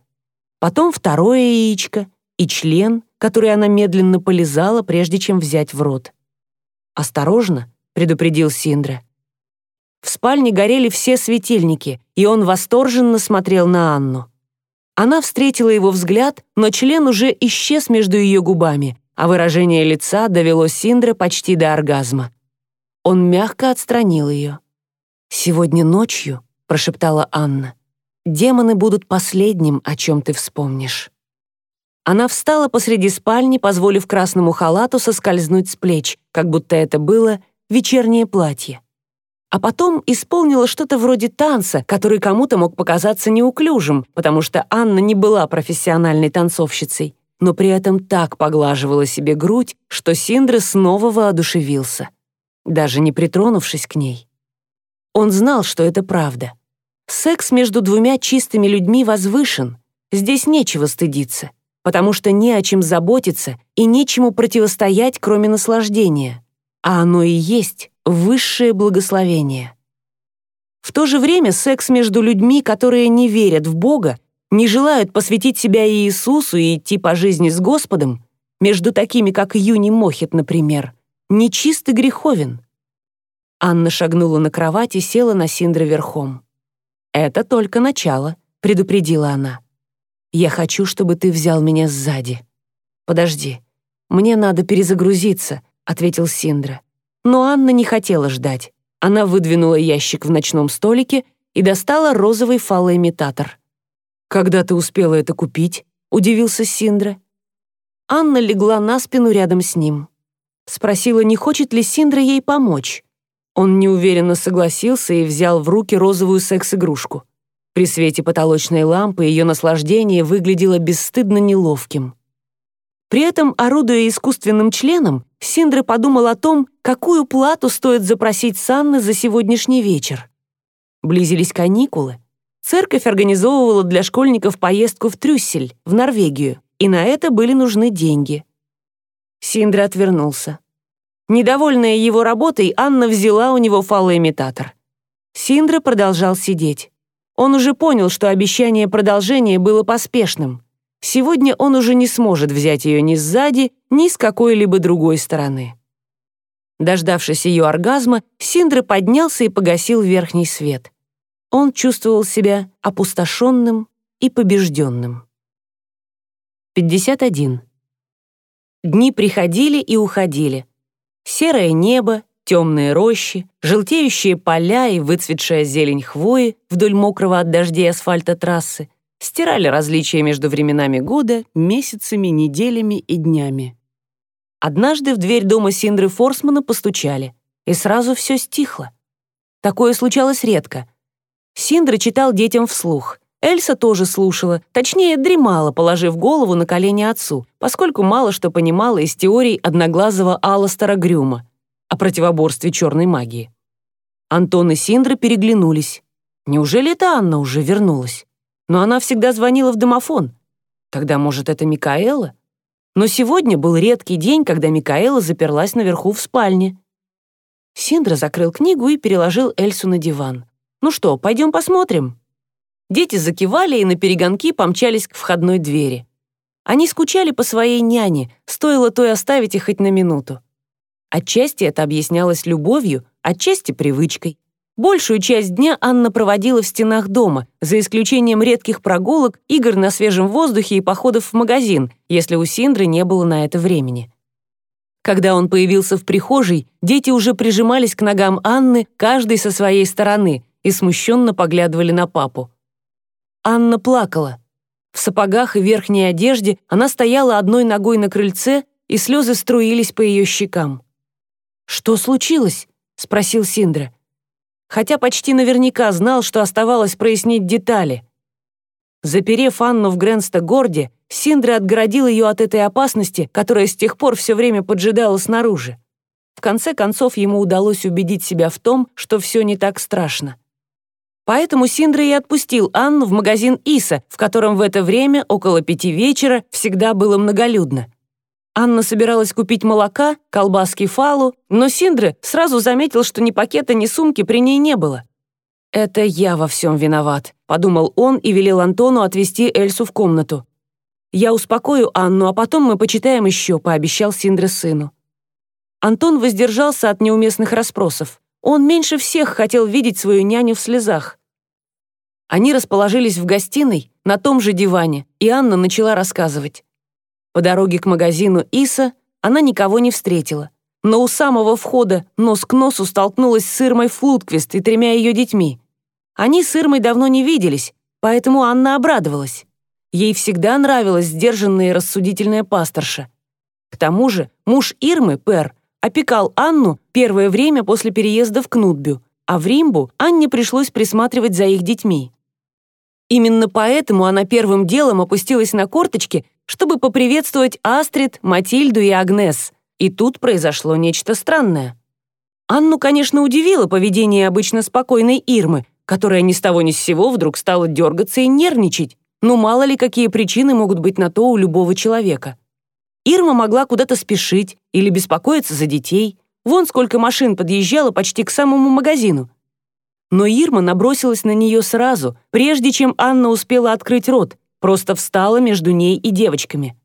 Потом второе яичко и член, который она медленно полизала, прежде чем взять в рот. «Осторожно», — предупредил Синдра. В спальне горели все светильники, и он восторженно смотрел на Анну. Она встретила его взгляд, но член уже исчез между ее губами, а выражение лица довело Синдра почти до оргазма. Он мягко отстранил ее. «Сегодня ночью», — прошептала Анна, «демоны будут последним, о чем ты вспомнишь». Она встала посреди спальни, позволив красному халату соскользнуть с плеч, как будто это было вечернее платье. А потом исполнила что-то вроде танца, который кому-то мог показаться неуклюжим, потому что Анна не была профессиональной танцовщицей, но при этом так поглаживала себе грудь, что Синдра снова воодушевился даже не притронувшись к ней. Он знал, что это правда. Секс между двумя чистыми людьми возвышен, здесь нечего стыдиться, потому что не о чем заботиться и нечему противостоять, кроме наслаждения, а оно и есть высшее благословение. В то же время секс между людьми, которые не верят в Бога, не желают посвятить себя Иисусу и идти по жизни с Господом, между такими, как Юни Мохит, например, нечист и греховен. Анна шагнула на кровать и села на Синдра верхом. «Это только начало», — предупредила она. «Я хочу, чтобы ты взял меня сзади». «Подожди, мне надо перезагрузиться», — ответил Синдра. Но Анна не хотела ждать. Она выдвинула ящик в ночном столике и достала розовый фалоимитатор. «Когда ты успела это купить?» — удивился Синдра. Анна легла на спину рядом с ним. Спросила, не хочет ли Синдра ей помочь. Он неуверенно согласился и взял в руки розовую секс-игрушку. При свете потолочной лампы ее наслаждение выглядело бесстыдно неловким. При этом, орудуя искусственным членом, Синдра подумал о том, какую плату стоит запросить Санны за сегодняшний вечер. Близились каникулы. Церковь организовывала для школьников поездку в Трюссель, в Норвегию, и на это были нужны деньги. Синдра отвернулся. Недовольная его работой, Анна взяла у него фалоимитатор. Синдра продолжал сидеть. Он уже понял, что обещание продолжения было поспешным. Сегодня он уже не сможет взять ее ни сзади, ни с какой-либо другой стороны. Дождавшись ее оргазма, Синдра поднялся и погасил верхний свет. Он чувствовал себя опустошенным и побежденным. 51. Дни приходили и уходили. Серое небо, темные рощи, желтеющие поля и выцветшая зелень хвои вдоль мокрого от дождей асфальта трассы стирали различия между временами года, месяцами, неделями и днями. Однажды в дверь дома Синдры Форсмана постучали, и сразу все стихло. Такое случалось редко. Синдра читал детям вслух. Эльса тоже слушала, точнее, дремала, положив голову на колени отцу, поскольку мало что понимала из теорий одноглазого Алластера Грюма о противоборстве черной магии. Антон и Синдра переглянулись. Неужели это Анна уже вернулась? Но она всегда звонила в домофон. Тогда, может, это Микаэла? Но сегодня был редкий день, когда Микаэла заперлась наверху в спальне. Синдра закрыл книгу и переложил Эльсу на диван. «Ну что, пойдем посмотрим?» Дети закивали и на перегонки помчались к входной двери. Они скучали по своей няне, стоило той оставить их хоть на минуту. Отчасти это объяснялось любовью, отчасти привычкой. Большую часть дня Анна проводила в стенах дома, за исключением редких прогулок, игр на свежем воздухе и походов в магазин, если у Синдры не было на это времени. Когда он появился в прихожей, дети уже прижимались к ногам Анны, каждый со своей стороны, и смущенно поглядывали на папу. Анна плакала. В сапогах и верхней одежде она стояла одной ногой на крыльце, и слезы струились по ее щекам. «Что случилось?» — спросил Синдра. Хотя почти наверняка знал, что оставалось прояснить детали. Заперев Анну в Гренста-Горде, Синдра отгородил ее от этой опасности, которая с тех пор все время поджидала снаружи. В конце концов, ему удалось убедить себя в том, что все не так страшно. Поэтому Синдра и отпустил Анну в магазин Иса, в котором в это время, около пяти вечера, всегда было многолюдно. Анна собиралась купить молока, колбаски фалу, но Синдра сразу заметил, что ни пакета, ни сумки при ней не было. «Это я во всем виноват», — подумал он и велел Антону отвезти Эльсу в комнату. «Я успокою Анну, а потом мы почитаем еще», — пообещал Синдра сыну. Антон воздержался от неуместных расспросов. Он меньше всех хотел видеть свою няню в слезах. Они расположились в гостиной, на том же диване, и Анна начала рассказывать. По дороге к магазину Иса она никого не встретила, но у самого входа нос к носу столкнулась с Ирмой Флутквист и тремя ее детьми. Они с Ирмой давно не виделись, поэтому Анна обрадовалась. Ей всегда нравилась сдержанная и рассудительная пасторша. К тому же муж Ирмы, Пер, опекал Анну первое время после переезда в Кнутбю, а в Римбу Анне пришлось присматривать за их детьми. Именно поэтому она первым делом опустилась на корточки, чтобы поприветствовать Астрид, Матильду и Агнес. И тут произошло нечто странное. Анну, конечно, удивило поведение обычно спокойной Ирмы, которая ни с того ни с сего вдруг стала дергаться и нервничать. Ну мало ли какие причины могут быть на то у любого человека. Ирма могла куда-то спешить или беспокоиться за детей. Вон сколько машин подъезжало почти к самому магазину. Но Ирма набросилась на нее сразу, прежде чем Анна успела открыть рот, просто встала между ней и девочками.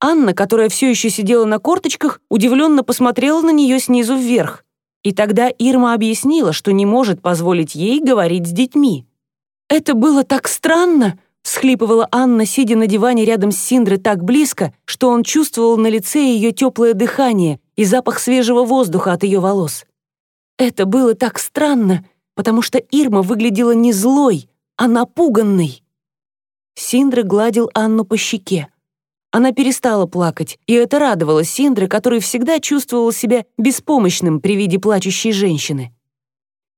Анна, которая все еще сидела на корточках, удивленно посмотрела на нее снизу вверх. И тогда Ирма объяснила, что не может позволить ей говорить с детьми. «Это было так странно!» Схлипывала Анна, сидя на диване рядом с Синдрой так близко, что он чувствовал на лице ее теплое дыхание и запах свежего воздуха от ее волос. Это было так странно, потому что Ирма выглядела не злой, а напуганной. Синдра гладил Анну по щеке. Она перестала плакать, и это радовало Синдра, который всегда чувствовал себя беспомощным при виде плачущей женщины.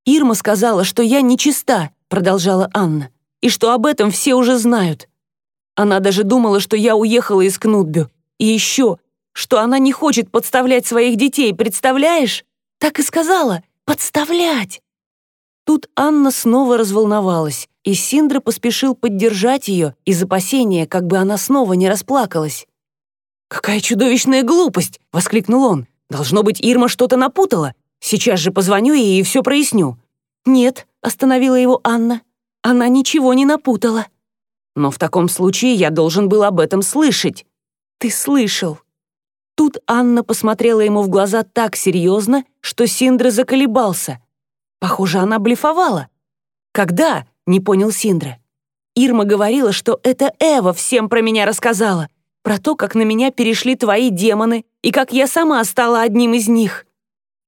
«Ирма сказала, что я нечиста», — продолжала Анна и что об этом все уже знают. Она даже думала, что я уехала из Кнутбю. И еще, что она не хочет подставлять своих детей, представляешь? Так и сказала, подставлять. Тут Анна снова разволновалась, и Синдра поспешил поддержать ее из опасения, как бы она снова не расплакалась. «Какая чудовищная глупость!» — воскликнул он. «Должно быть, Ирма что-то напутала. Сейчас же позвоню ей и все проясню». «Нет», — остановила его Анна. Она ничего не напутала. Но в таком случае я должен был об этом слышать. Ты слышал. Тут Анна посмотрела ему в глаза так серьезно, что Синдра заколебался. Похоже, она блефовала. «Когда?» — не понял Синдра. Ирма говорила, что это Эва всем про меня рассказала, про то, как на меня перешли твои демоны и как я сама стала одним из них.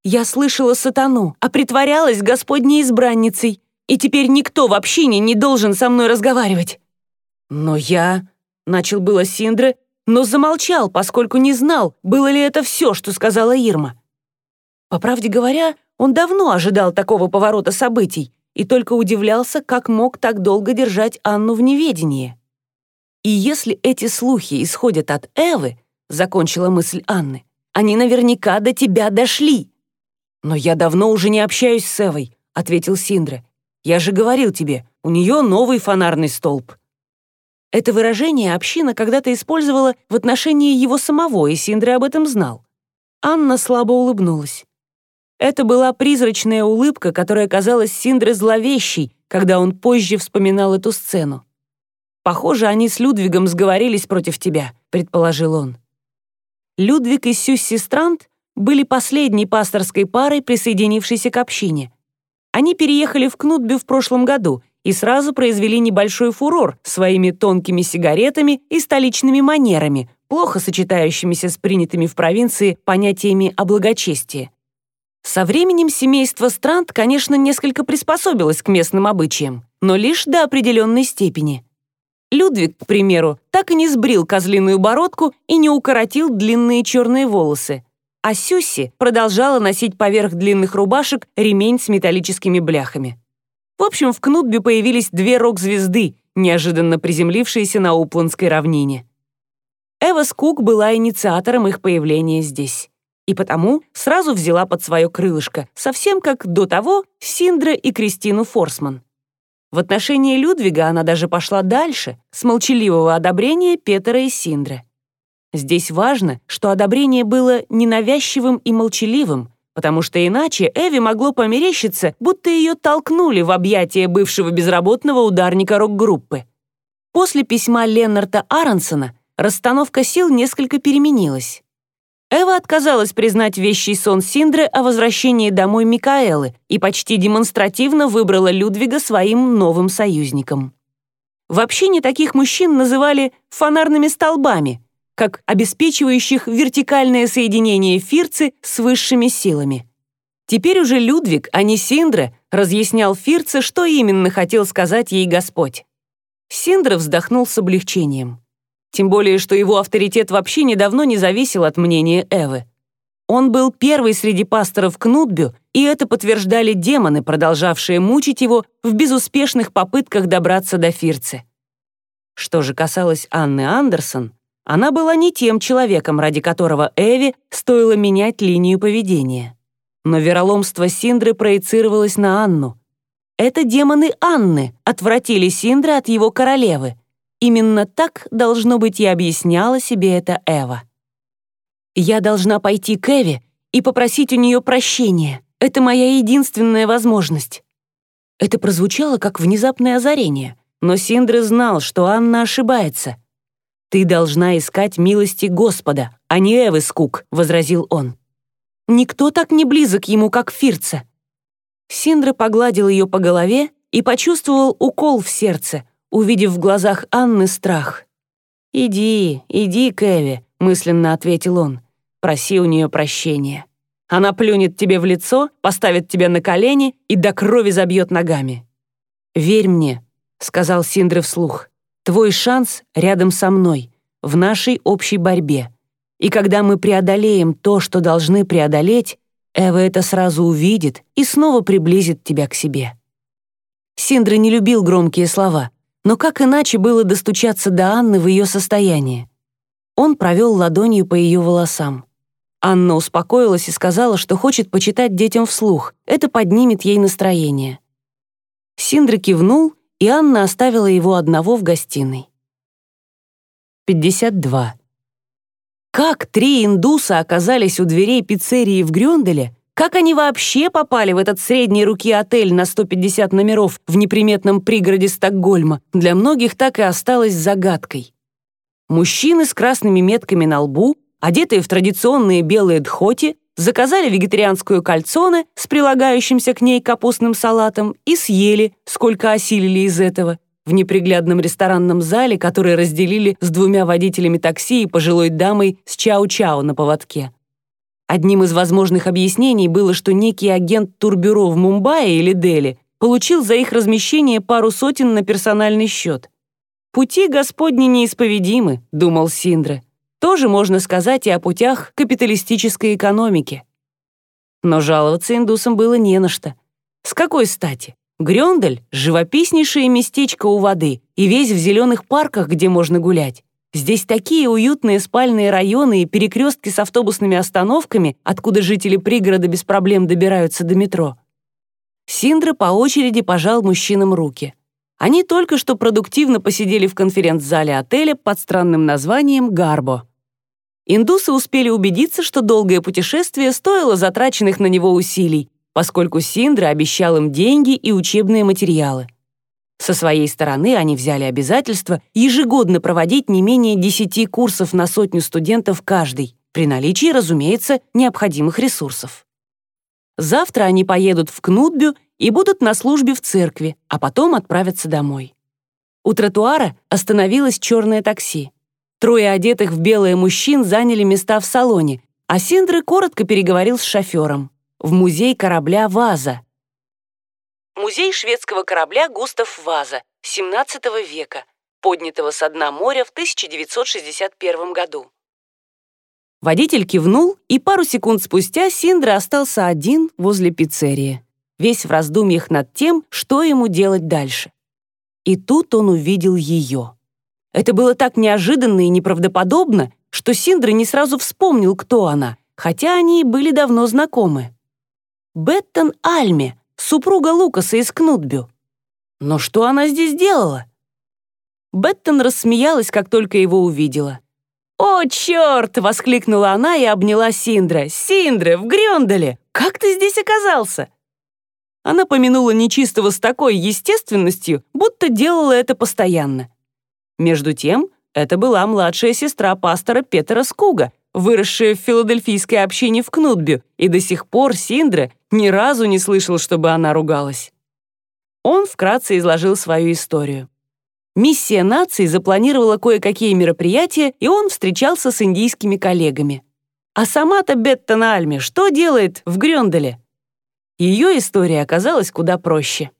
Я слышала сатану, а притворялась Господней избранницей, и теперь никто в общине не должен со мной разговаривать. Но я... Начал было Синдра, но замолчал, поскольку не знал, было ли это все, что сказала Ирма. По правде говоря, он давно ожидал такого поворота событий и только удивлялся, как мог так долго держать Анну в неведении. «И если эти слухи исходят от Эвы», — закончила мысль Анны, «они наверняка до тебя дошли». «Но я давно уже не общаюсь с Эвой», — ответил Синдра. Я же говорил тебе, у нее новый фонарный столб». Это выражение община когда-то использовала в отношении его самого, и Синдра об этом знал. Анна слабо улыбнулась. Это была призрачная улыбка, которая казалась Синдре зловещей, когда он позже вспоминал эту сцену. «Похоже, они с Людвигом сговорились против тебя», — предположил он. Людвиг и Сюсси Странт были последней пасторской парой, присоединившейся к общине — они переехали в Кнутбю в прошлом году и сразу произвели небольшой фурор своими тонкими сигаретами и столичными манерами, плохо сочетающимися с принятыми в провинции понятиями о благочестии. Со временем семейство Странт, конечно, несколько приспособилось к местным обычаям, но лишь до определенной степени. Людвиг, к примеру, так и не сбрил козлиную бородку и не укоротил длинные черные волосы, а Сюси продолжала носить поверх длинных рубашек ремень с металлическими бляхами. В общем, в Кнутбе появились две рок-звезды, неожиданно приземлившиеся на Упландской равнине. Эва Скук была инициатором их появления здесь. И потому сразу взяла под свое крылышко, совсем как до того Синдра и Кристину Форсман. В отношении Людвига она даже пошла дальше, с молчаливого одобрения Петера и Синдры. Здесь важно, что одобрение было ненавязчивым и молчаливым, потому что иначе Эви могло померещиться, будто ее толкнули в объятия бывшего безработного ударника рок-группы. После письма Леннарта Аронсона расстановка сил несколько переменилась. Эва отказалась признать вещий сон Синдры о возвращении домой Микаэлы и почти демонстративно выбрала Людвига своим новым союзником. В общине таких мужчин называли «фонарными столбами», как обеспечивающих вертикальное соединение Фирцы с высшими силами. Теперь уже Людвиг, а не Синдра, разъяснял Фирце, что именно хотел сказать ей Господь. Синдра вздохнул с облегчением. Тем более, что его авторитет вообще недавно не зависел от мнения Эвы. Он был первый среди пасторов Кнутбю, и это подтверждали демоны, продолжавшие мучить его в безуспешных попытках добраться до Фирцы. Что же касалось Анны Андерсон, она была не тем человеком, ради которого Эви стоило менять линию поведения. Но вероломство Синдры проецировалось на Анну. Это демоны Анны отвратили Синдра от его королевы, Именно так, должно быть, и объясняла себе это Эва. «Я должна пойти к Эве и попросить у нее прощения. Это моя единственная возможность». Это прозвучало как внезапное озарение, но Синдре знал, что Анна ошибается. «Ты должна искать милости Господа, а не Эвы Скук», — возразил он. «Никто так не близок ему, как Фирца». Синдра погладил ее по голове и почувствовал укол в сердце, увидев в глазах Анны страх. «Иди, иди, Кэви», — мысленно ответил он. «Проси у нее прощения. Она плюнет тебе в лицо, поставит тебя на колени и до крови забьет ногами». «Верь мне», — сказал Синдре вслух. «Твой шанс рядом со мной, в нашей общей борьбе. И когда мы преодолеем то, что должны преодолеть, Эва это сразу увидит и снова приблизит тебя к себе». Синдра не любил громкие слова — но как иначе было достучаться до Анны в ее состоянии? Он провел ладонью по ее волосам. Анна успокоилась и сказала, что хочет почитать детям вслух. Это поднимет ей настроение. Синдра кивнул, и Анна оставила его одного в гостиной. 52. Как три индуса оказались у дверей пиццерии в Грёнделе, как они вообще попали в этот средней руки отель на 150 номеров в неприметном пригороде Стокгольма, для многих так и осталось загадкой. Мужчины с красными метками на лбу, одетые в традиционные белые дхоти, заказали вегетарианскую кальцоне с прилагающимся к ней капустным салатом и съели, сколько осилили из этого, в неприглядном ресторанном зале, который разделили с двумя водителями такси и пожилой дамой с чау-чау на поводке. Одним из возможных объяснений было, что некий агент турбюро в Мумбаи или Дели получил за их размещение пару сотен на персональный счет. «Пути Господни неисповедимы», — думал Синдра. «Тоже можно сказать и о путях капиталистической экономики». Но жаловаться индусам было не на что. С какой стати? Грёндель — живописнейшее местечко у воды и весь в зеленых парках, где можно гулять. Здесь такие уютные спальные районы и перекрестки с автобусными остановками, откуда жители пригорода без проблем добираются до метро. Синдра по очереди пожал мужчинам руки. Они только что продуктивно посидели в конференц-зале отеля под странным названием «Гарбо». Индусы успели убедиться, что долгое путешествие стоило затраченных на него усилий, поскольку Синдра обещал им деньги и учебные материалы. Со своей стороны они взяли обязательство ежегодно проводить не менее 10 курсов на сотню студентов каждый, при наличии, разумеется, необходимых ресурсов. Завтра они поедут в Кнутбю и будут на службе в церкви, а потом отправятся домой. У тротуара остановилось черное такси. Трое одетых в белое мужчин заняли места в салоне, а Синдры коротко переговорил с шофером. В музей корабля «Ваза», Музей шведского корабля «Густав Ваза» XVII века, поднятого со дна моря в 1961 году. Водитель кивнул, и пару секунд спустя Синдра остался один возле пиццерии, весь в раздумьях над тем, что ему делать дальше. И тут он увидел ее. Это было так неожиданно и неправдоподобно, что Синдра не сразу вспомнил, кто она, хотя они и были давно знакомы. Беттон Альме, супруга Лукаса из Кнутбю. Но что она здесь делала? Беттон рассмеялась, как только его увидела. «О, черт!» — воскликнула она и обняла Синдра. «Синдра, в Грёнделе! Как ты здесь оказался?» Она помянула нечистого с такой естественностью, будто делала это постоянно. Между тем, это была младшая сестра пастора Петера Скуга, выросшая в филадельфийской общине в Кнутбю, и до сих пор Синдра ни разу не слышал, чтобы она ругалась. Он вкратце изложил свою историю. Миссия нации запланировала кое-какие мероприятия, и он встречался с индийскими коллегами. А сама-то Бетта на Альме что делает в Грёнделе? Ее история оказалась куда проще.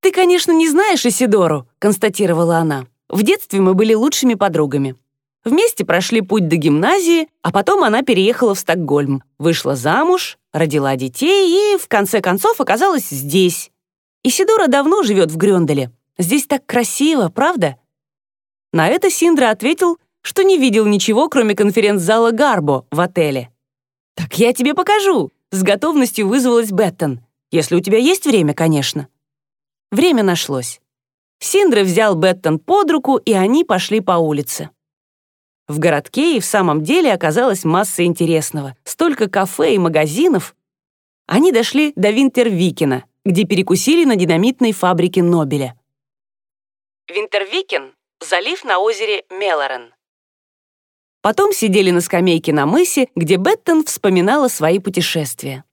«Ты, конечно, не знаешь Исидору», — констатировала она. «В детстве мы были лучшими подругами. Вместе прошли путь до гимназии, а потом она переехала в Стокгольм, вышла замуж, родила детей и, в конце концов, оказалась здесь. Исидора давно живет в Грёнделе. Здесь так красиво, правда?» На это Синдра ответил, что не видел ничего, кроме конференц-зала Гарбо в отеле. «Так я тебе покажу», — с готовностью вызвалась Беттон. «Если у тебя есть время, конечно». Время нашлось. Синдра взял Беттон под руку, и они пошли по улице. В городке и в самом деле оказалась масса интересного. Столько кафе и магазинов. Они дошли до Винтервикена, где перекусили на динамитной фабрике Нобеля. Винтервикен — залив на озере Мелорен. Потом сидели на скамейке на мысе, где Беттон вспоминала свои путешествия.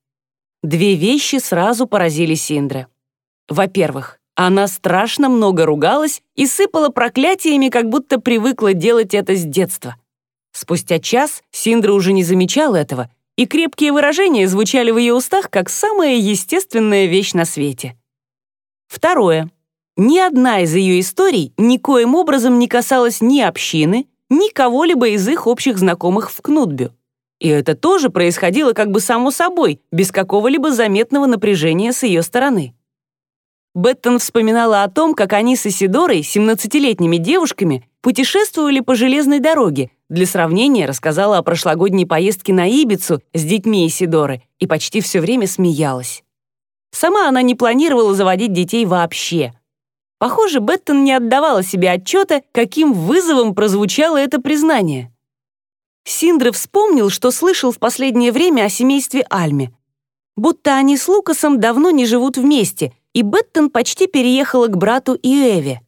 Две вещи сразу поразили Синдра. Во-первых, она страшно много ругалась и сыпала проклятиями, как будто привыкла делать это с детства. Спустя час Синдра уже не замечал этого, и крепкие выражения звучали в ее устах как самая естественная вещь на свете. Второе. Ни одна из ее историй никоим образом не касалась ни общины, ни кого-либо из их общих знакомых в Кнутбю. И это тоже происходило как бы само собой, без какого-либо заметного напряжения с ее стороны. Беттон вспоминала о том, как они с Исидорой, 17-летними девушками, путешествовали по железной дороге. Для сравнения рассказала о прошлогодней поездке на Ибицу с детьми Исидоры и почти все время смеялась. Сама она не планировала заводить детей вообще. Похоже, Беттон не отдавала себе отчета, каким вызовом прозвучало это признание. Синдре вспомнил, что слышал в последнее время о семействе Альме. Будто они с Лукасом давно не живут вместе, и Беттон почти переехала к брату и Эве.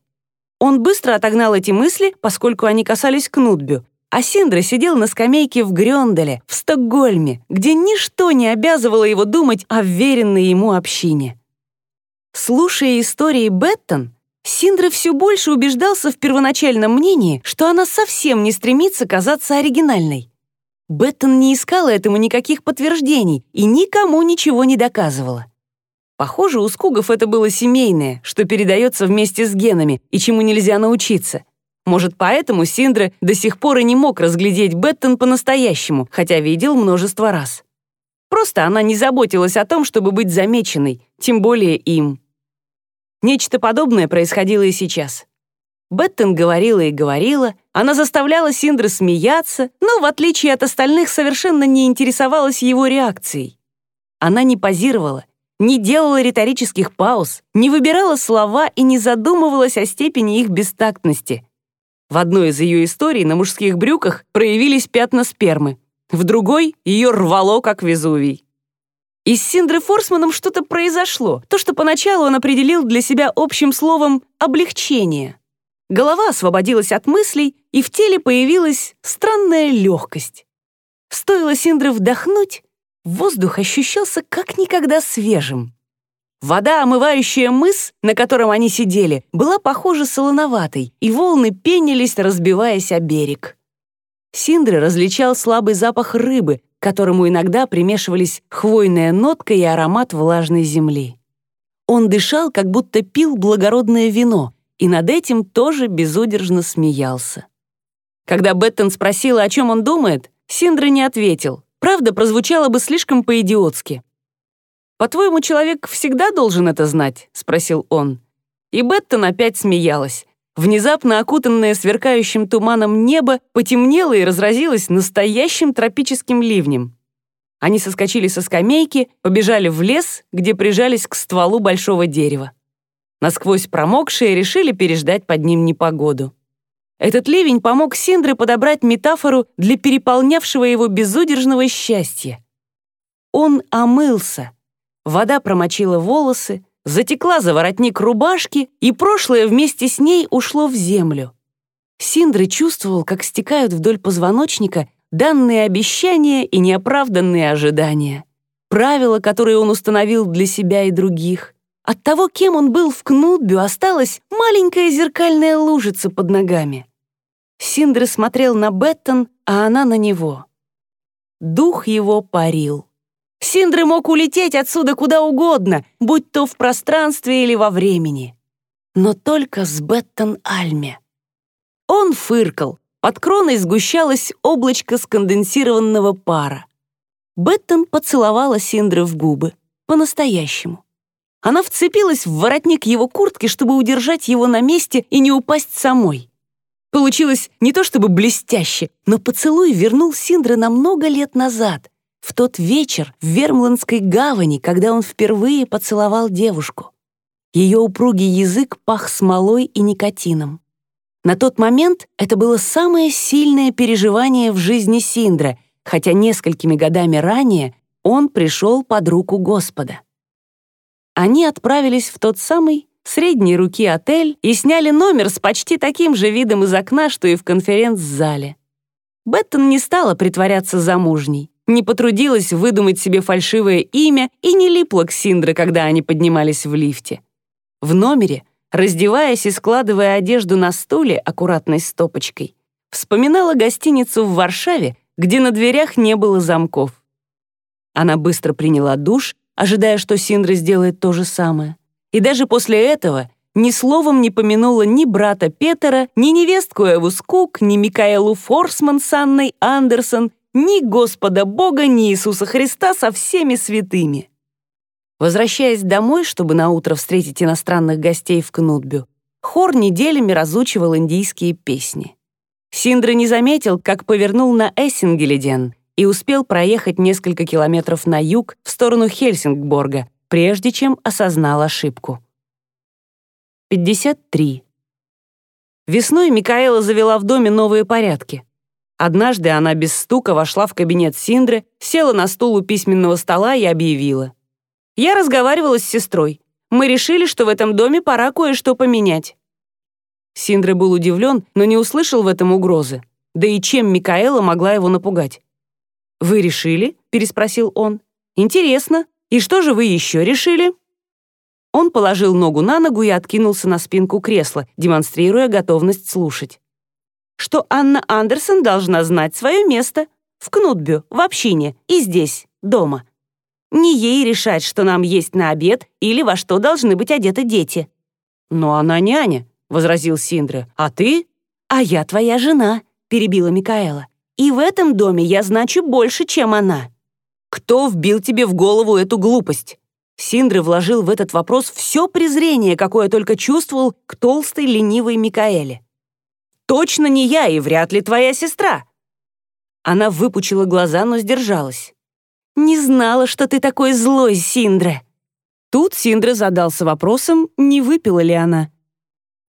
Он быстро отогнал эти мысли, поскольку они касались Кнутбю, а Синдра сидел на скамейке в Грёнделе, в Стокгольме, где ничто не обязывало его думать о веренной ему общине. Слушая истории Беттон, Синдра все больше убеждался в первоначальном мнении, что она совсем не стремится казаться оригинальной. Беттон не искала этому никаких подтверждений и никому ничего не доказывала. Похоже, у скугов это было семейное, что передается вместе с генами и чему нельзя научиться. Может, поэтому Синдра до сих пор и не мог разглядеть Беттон по-настоящему, хотя видел множество раз. Просто она не заботилась о том, чтобы быть замеченной, тем более им. Нечто подобное происходило и сейчас. Беттон говорила и говорила, она заставляла Синдра смеяться, но, в отличие от остальных, совершенно не интересовалась его реакцией. Она не позировала, не делала риторических пауз, не выбирала слова и не задумывалась о степени их бестактности. В одной из ее историй на мужских брюках проявились пятна спермы, в другой ее рвало, как Везувий. И с Синдрой Форсманом что-то произошло, то, что поначалу он определил для себя общим словом «облегчение». Голова освободилась от мыслей, и в теле появилась странная легкость. Стоило Синдре вдохнуть, воздух ощущался как никогда свежим. Вода, омывающая мыс, на котором они сидели, была похожа солоноватой, и волны пенились, разбиваясь о берег. Синдре различал слабый запах рыбы, к которому иногда примешивались хвойная нотка и аромат влажной земли. Он дышал, как будто пил благородное вино, и над этим тоже безудержно смеялся. Когда Беттон спросила, о чем он думает, Синдра не ответил. Правда, прозвучало бы слишком по-идиотски. «По-твоему, человек всегда должен это знать?» — спросил он. И Беттон опять смеялась. Внезапно окутанное сверкающим туманом небо потемнело и разразилось настоящим тропическим ливнем. Они соскочили со скамейки, побежали в лес, где прижались к стволу большого дерева. Насквозь промокшие решили переждать под ним непогоду. Этот ливень помог Синдре подобрать метафору для переполнявшего его безудержного счастья. Он омылся. Вода промочила волосы, затекла за воротник рубашки, и прошлое вместе с ней ушло в землю. Синдры чувствовал, как стекают вдоль позвоночника данные обещания и неоправданные ожидания. Правила, которые он установил для себя и других. От того, кем он был в Кнутбю, осталась маленькая зеркальная лужица под ногами. Синдры смотрел на Беттон, а она на него. Дух его парил. Синдры мог улететь отсюда куда угодно, будь то в пространстве или во времени. Но только с Беттон Альме. Он фыркал. Под кроной сгущалось облачко сконденсированного пара. Беттон поцеловала Синдры в губы. По-настоящему. Она вцепилась в воротник его куртки, чтобы удержать его на месте и не упасть самой. Получилось не то чтобы блестяще, но поцелуй вернул Синдра на много лет назад, в тот вечер в Вермландской гавани, когда он впервые поцеловал девушку. Ее упругий язык пах смолой и никотином. На тот момент это было самое сильное переживание в жизни Синдра, хотя несколькими годами ранее он пришел под руку Господа. Они отправились в тот самый средней руки отель и сняли номер с почти таким же видом из окна, что и в конференц-зале. Беттон не стала притворяться замужней, не потрудилась выдумать себе фальшивое имя и не липла к Синдре, когда они поднимались в лифте. В номере — раздеваясь и складывая одежду на стуле аккуратной стопочкой, вспоминала гостиницу в Варшаве, где на дверях не было замков. Она быстро приняла душ, ожидая, что Синдра сделает то же самое. И даже после этого ни словом не помянула ни брата Петера, ни невестку Эву Скук, ни Микаэлу Форсман с Анной Андерсон, ни Господа Бога, ни Иисуса Христа со всеми святыми. Возвращаясь домой, чтобы наутро встретить иностранных гостей в Кнутбю, хор неделями разучивал индийские песни. Синдра не заметил, как повернул на Эссингеледен и успел проехать несколько километров на юг в сторону Хельсингборга, прежде чем осознал ошибку. 53. Весной Микаэла завела в доме новые порядки. Однажды она без стука вошла в кабинет Синдры, села на стул у письменного стола и объявила. Я разговаривала с сестрой. Мы решили, что в этом доме пора кое-что поменять». Синдра был удивлен, но не услышал в этом угрозы. Да и чем Микаэла могла его напугать? «Вы решили?» — переспросил он. «Интересно. И что же вы еще решили?» Он положил ногу на ногу и откинулся на спинку кресла, демонстрируя готовность слушать. «Что Анна Андерсон должна знать свое место. В Кнутбю, в общине и здесь, дома. Не ей решать, что нам есть на обед или во что должны быть одеты дети». «Но она няня», — возразил Синдра. «А ты?» «А я твоя жена», — перебила Микаэла. «И в этом доме я значу больше, чем она». «Кто вбил тебе в голову эту глупость?» Синдра вложил в этот вопрос все презрение, какое только чувствовал к толстой ленивой Микаэле. «Точно не я и вряд ли твоя сестра!» Она выпучила глаза, но сдержалась. «Не знала, что ты такой злой, Синдра!» Тут Синдра задался вопросом, не выпила ли она.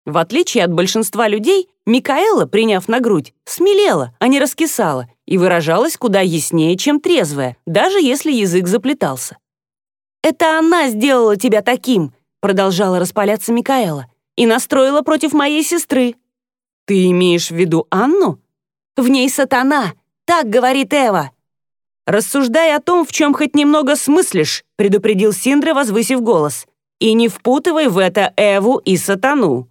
В отличие от большинства людей, Микаэла, приняв на грудь, смелела, а не раскисала, и выражалась куда яснее, чем трезвая, даже если язык заплетался. «Это она сделала тебя таким!» продолжала распаляться Микаэла, «и настроила против моей сестры». «Ты имеешь в виду Анну?» «В ней сатана, так говорит Эва. «Рассуждай о том, в чем хоть немного смыслишь», предупредил Синдра, возвысив голос. «И не впутывай в это Эву и сатану».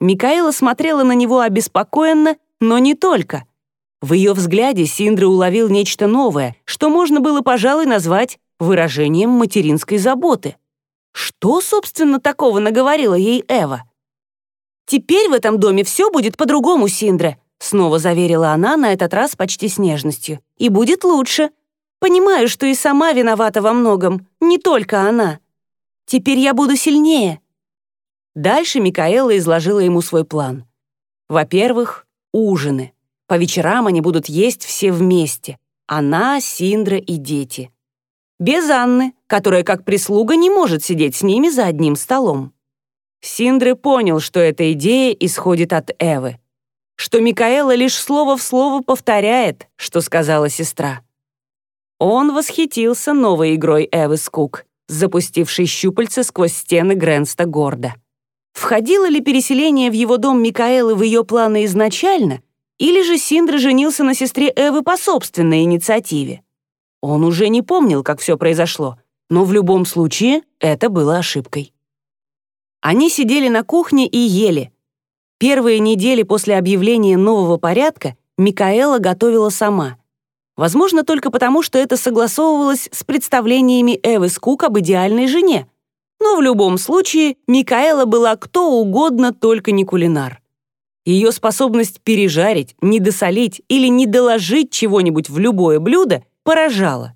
Микаэла смотрела на него обеспокоенно, но не только. В ее взгляде Синдра уловил нечто новое, что можно было, пожалуй, назвать выражением материнской заботы. Что, собственно, такого наговорила ей Эва? «Теперь в этом доме все будет по-другому, Синдра», Снова заверила она, на этот раз почти с нежностью. «И будет лучше. Понимаю, что и сама виновата во многом, не только она. Теперь я буду сильнее». Дальше Микаэла изложила ему свой план. Во-первых, ужины. По вечерам они будут есть все вместе. Она, Синдра и дети. Без Анны, которая как прислуга не может сидеть с ними за одним столом. Синдре понял, что эта идея исходит от Эвы, что Микаэла лишь слово в слово повторяет, что сказала сестра. Он восхитился новой игрой Эвы Скук, запустившей щупальца сквозь стены Грэнста Горда. Входило ли переселение в его дом Микаэлы в ее планы изначально, или же Синдра женился на сестре Эвы по собственной инициативе? Он уже не помнил, как все произошло, но в любом случае это было ошибкой. Они сидели на кухне и ели. Первые недели после объявления нового порядка Микаэла готовила сама. Возможно, только потому, что это согласовывалось с представлениями Эвы Скук об идеальной жене. Но в любом случае Микаэла была кто угодно, только не кулинар. Ее способность пережарить, недосолить или недоложить чего-нибудь в любое блюдо поражала.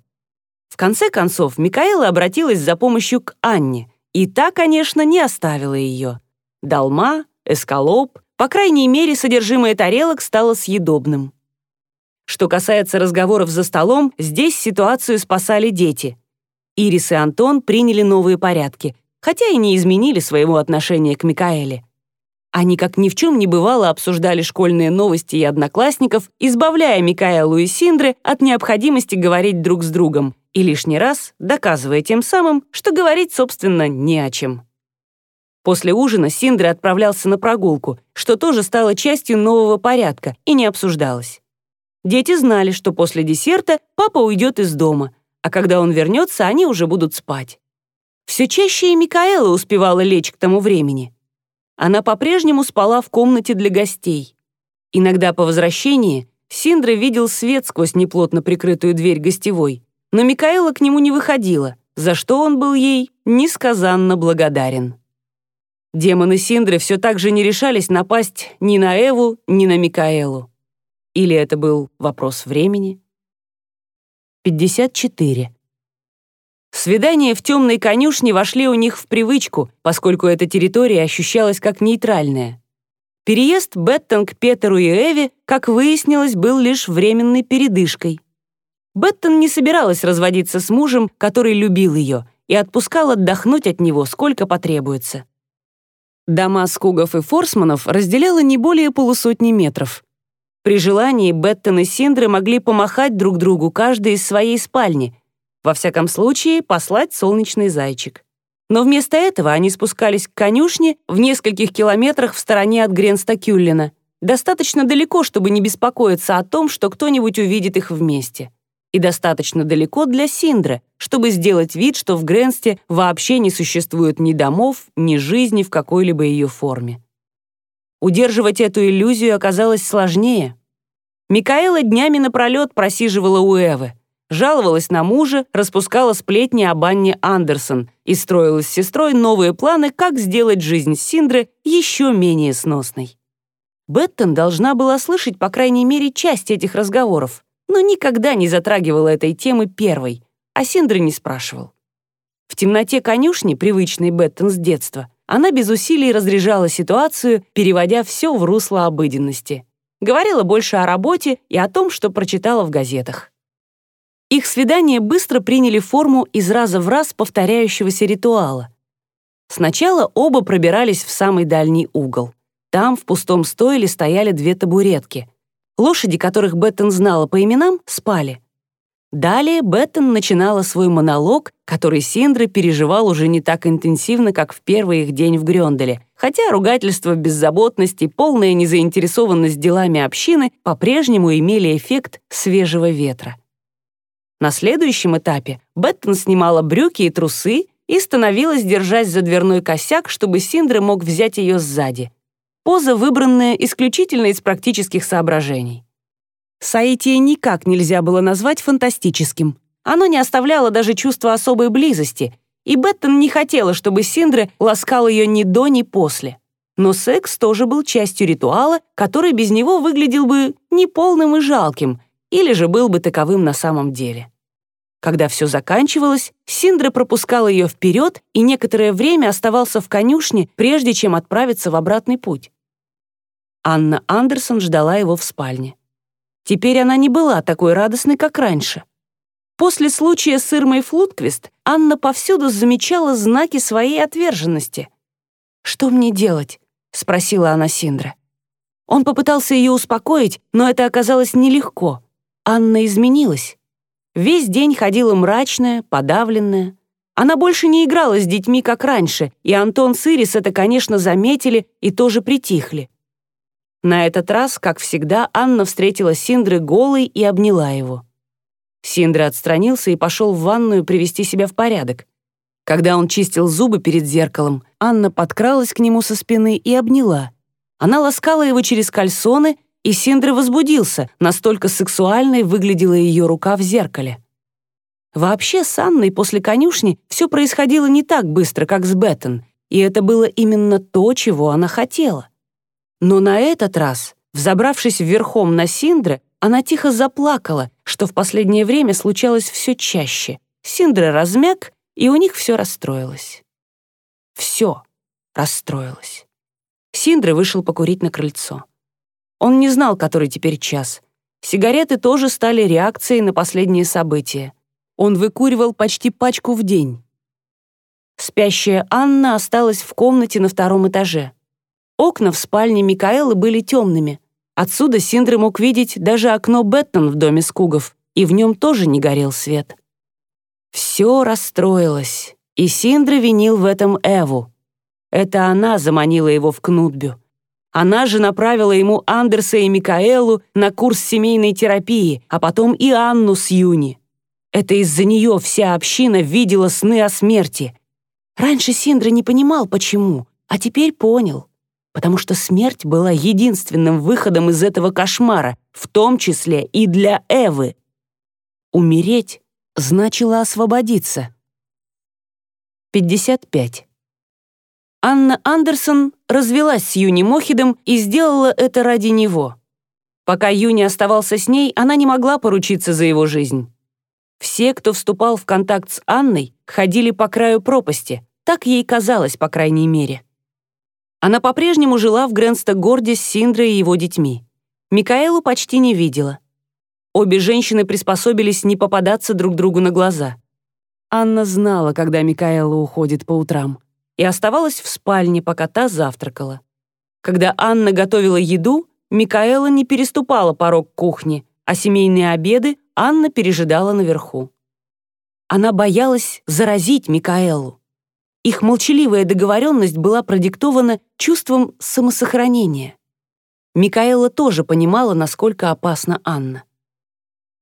В конце концов, Микаэла обратилась за помощью к Анне, и та, конечно, не оставила ее. Долма, эскалоп, по крайней мере, содержимое тарелок стало съедобным. Что касается разговоров за столом, здесь ситуацию спасали дети. Ирис и Антон приняли новые порядки, хотя и не изменили своего отношения к Микаэле. Они как ни в чем не бывало обсуждали школьные новости и одноклассников, избавляя Микаэлу и Синдры от необходимости говорить друг с другом и лишний раз доказывая тем самым, что говорить, собственно, не о чем. После ужина Синдра отправлялся на прогулку, что тоже стало частью нового порядка и не обсуждалось. Дети знали, что после десерта папа уйдет из дома, а когда он вернется, они уже будут спать. Все чаще и Микаэла успевала лечь к тому времени. Она по-прежнему спала в комнате для гостей. Иногда по возвращении Синдра видел свет сквозь неплотно прикрытую дверь гостевой, но Микаэла к нему не выходила, за что он был ей несказанно благодарен. Демоны Синдры все так же не решались напасть ни на Эву, ни на Микаэлу. Или это был вопрос времени? 54. Свидания в темной конюшне вошли у них в привычку, поскольку эта территория ощущалась как нейтральная. Переезд Беттон к Петеру и Эве, как выяснилось, был лишь временной передышкой. Беттон не собиралась разводиться с мужем, который любил ее, и отпускал отдохнуть от него, сколько потребуется. Дома Скугов и Форсманов разделяло не более полусотни метров. При желании Беттон и Синдры могли помахать друг другу каждый из своей спальни, во всяком случае послать солнечный зайчик. Но вместо этого они спускались к конюшне в нескольких километрах в стороне от Гренста-Кюллина, достаточно далеко, чтобы не беспокоиться о том, что кто-нибудь увидит их вместе и достаточно далеко для Синдры, чтобы сделать вид, что в Гренсте вообще не существует ни домов, ни жизни в какой-либо ее форме. Удерживать эту иллюзию оказалось сложнее. Микаэла днями напролет просиживала у Эвы, жаловалась на мужа, распускала сплетни об Анне Андерсон и строила с сестрой новые планы, как сделать жизнь Синдры еще менее сносной. Беттон должна была слышать, по крайней мере, часть этих разговоров но никогда не затрагивала этой темы первой, а Синдра не спрашивал. В темноте конюшни, привычной Беттон с детства, она без усилий разряжала ситуацию, переводя все в русло обыденности. Говорила больше о работе и о том, что прочитала в газетах. Их свидания быстро приняли форму из раза в раз повторяющегося ритуала. Сначала оба пробирались в самый дальний угол. Там, в пустом стойле, стояли две табуретки. Лошади, которых Беттон знала по именам, спали. Далее Беттон начинала свой монолог, который Синдра переживал уже не так интенсивно, как в первый их день в Грёнделе, хотя ругательство, беззаботность и полная незаинтересованность делами общины по-прежнему имели эффект свежего ветра. На следующем этапе Беттон снимала брюки и трусы и становилась, держась за дверной косяк, чтобы Синдра мог взять ее сзади — Поза, выбранная исключительно из практических соображений. Саития никак нельзя было назвать фантастическим. Оно не оставляло даже чувства особой близости, и Беттон не хотела, чтобы Синдре ласкал ее ни до, ни после. Но секс тоже был частью ритуала, который без него выглядел бы неполным и жалким, или же был бы таковым на самом деле. Когда все заканчивалось, Синдра пропускал ее вперед и некоторое время оставался в конюшне, прежде чем отправиться в обратный путь. Анна Андерсон ждала его в спальне. Теперь она не была такой радостной, как раньше. После случая с Ирмой Флутквист Анна повсюду замечала знаки своей отверженности. «Что мне делать?» — спросила она Синдра. Он попытался ее успокоить, но это оказалось нелегко. Анна изменилась. Весь день ходила мрачная, подавленная. Она больше не играла с детьми, как раньше, и Антон с Ирис это, конечно, заметили и тоже притихли. На этот раз, как всегда, Анна встретила Синдры голой и обняла его. Синдра отстранился и пошел в ванную привести себя в порядок. Когда он чистил зубы перед зеркалом, Анна подкралась к нему со спины и обняла. Она ласкала его через кальсоны, и Синдра возбудился, настолько сексуальной выглядела ее рука в зеркале. Вообще с Анной после конюшни все происходило не так быстро, как с Беттон, и это было именно то, чего она хотела. Но на этот раз, взобравшись верхом на Синдра, она тихо заплакала, что в последнее время случалось все чаще. Синдра размяк, и у них все расстроилось. Все расстроилось. Синдра вышел покурить на крыльцо. Он не знал, который теперь час. Сигареты тоже стали реакцией на последние события. Он выкуривал почти пачку в день. Спящая Анна осталась в комнате на втором этаже. Окна в спальне Микаэлы были темными. Отсюда Синдра мог видеть даже окно Беттон в доме Скугов, и в нем тоже не горел свет. Все расстроилось, и Синдра винил в этом Эву. Это она заманила его в Кнутбю. Она же направила ему Андерса и Микаэлу на курс семейной терапии, а потом и Анну с Юни. Это из-за нее вся община видела сны о смерти. Раньше Синдра не понимал, почему, а теперь понял. Потому что смерть была единственным выходом из этого кошмара, в том числе и для Эвы. Умереть значило освободиться. 55. Анна Андерсон развелась с Юни Мохидом и сделала это ради него. Пока Юни оставался с ней, она не могла поручиться за его жизнь. Все, кто вступал в контакт с Анной, ходили по краю пропасти, так ей казалось, по крайней мере. Она по-прежнему жила в Грэнстогорде с Синдрой и его детьми. Микаэлу почти не видела. Обе женщины приспособились не попадаться друг другу на глаза. Анна знала, когда Микаэла уходит по утрам и оставалась в спальне, пока та завтракала. Когда Анна готовила еду, Микаэла не переступала порог кухни, а семейные обеды Анна пережидала наверху. Она боялась заразить Микаэлу. Их молчаливая договоренность была продиктована чувством самосохранения. Микаэла тоже понимала, насколько опасна Анна.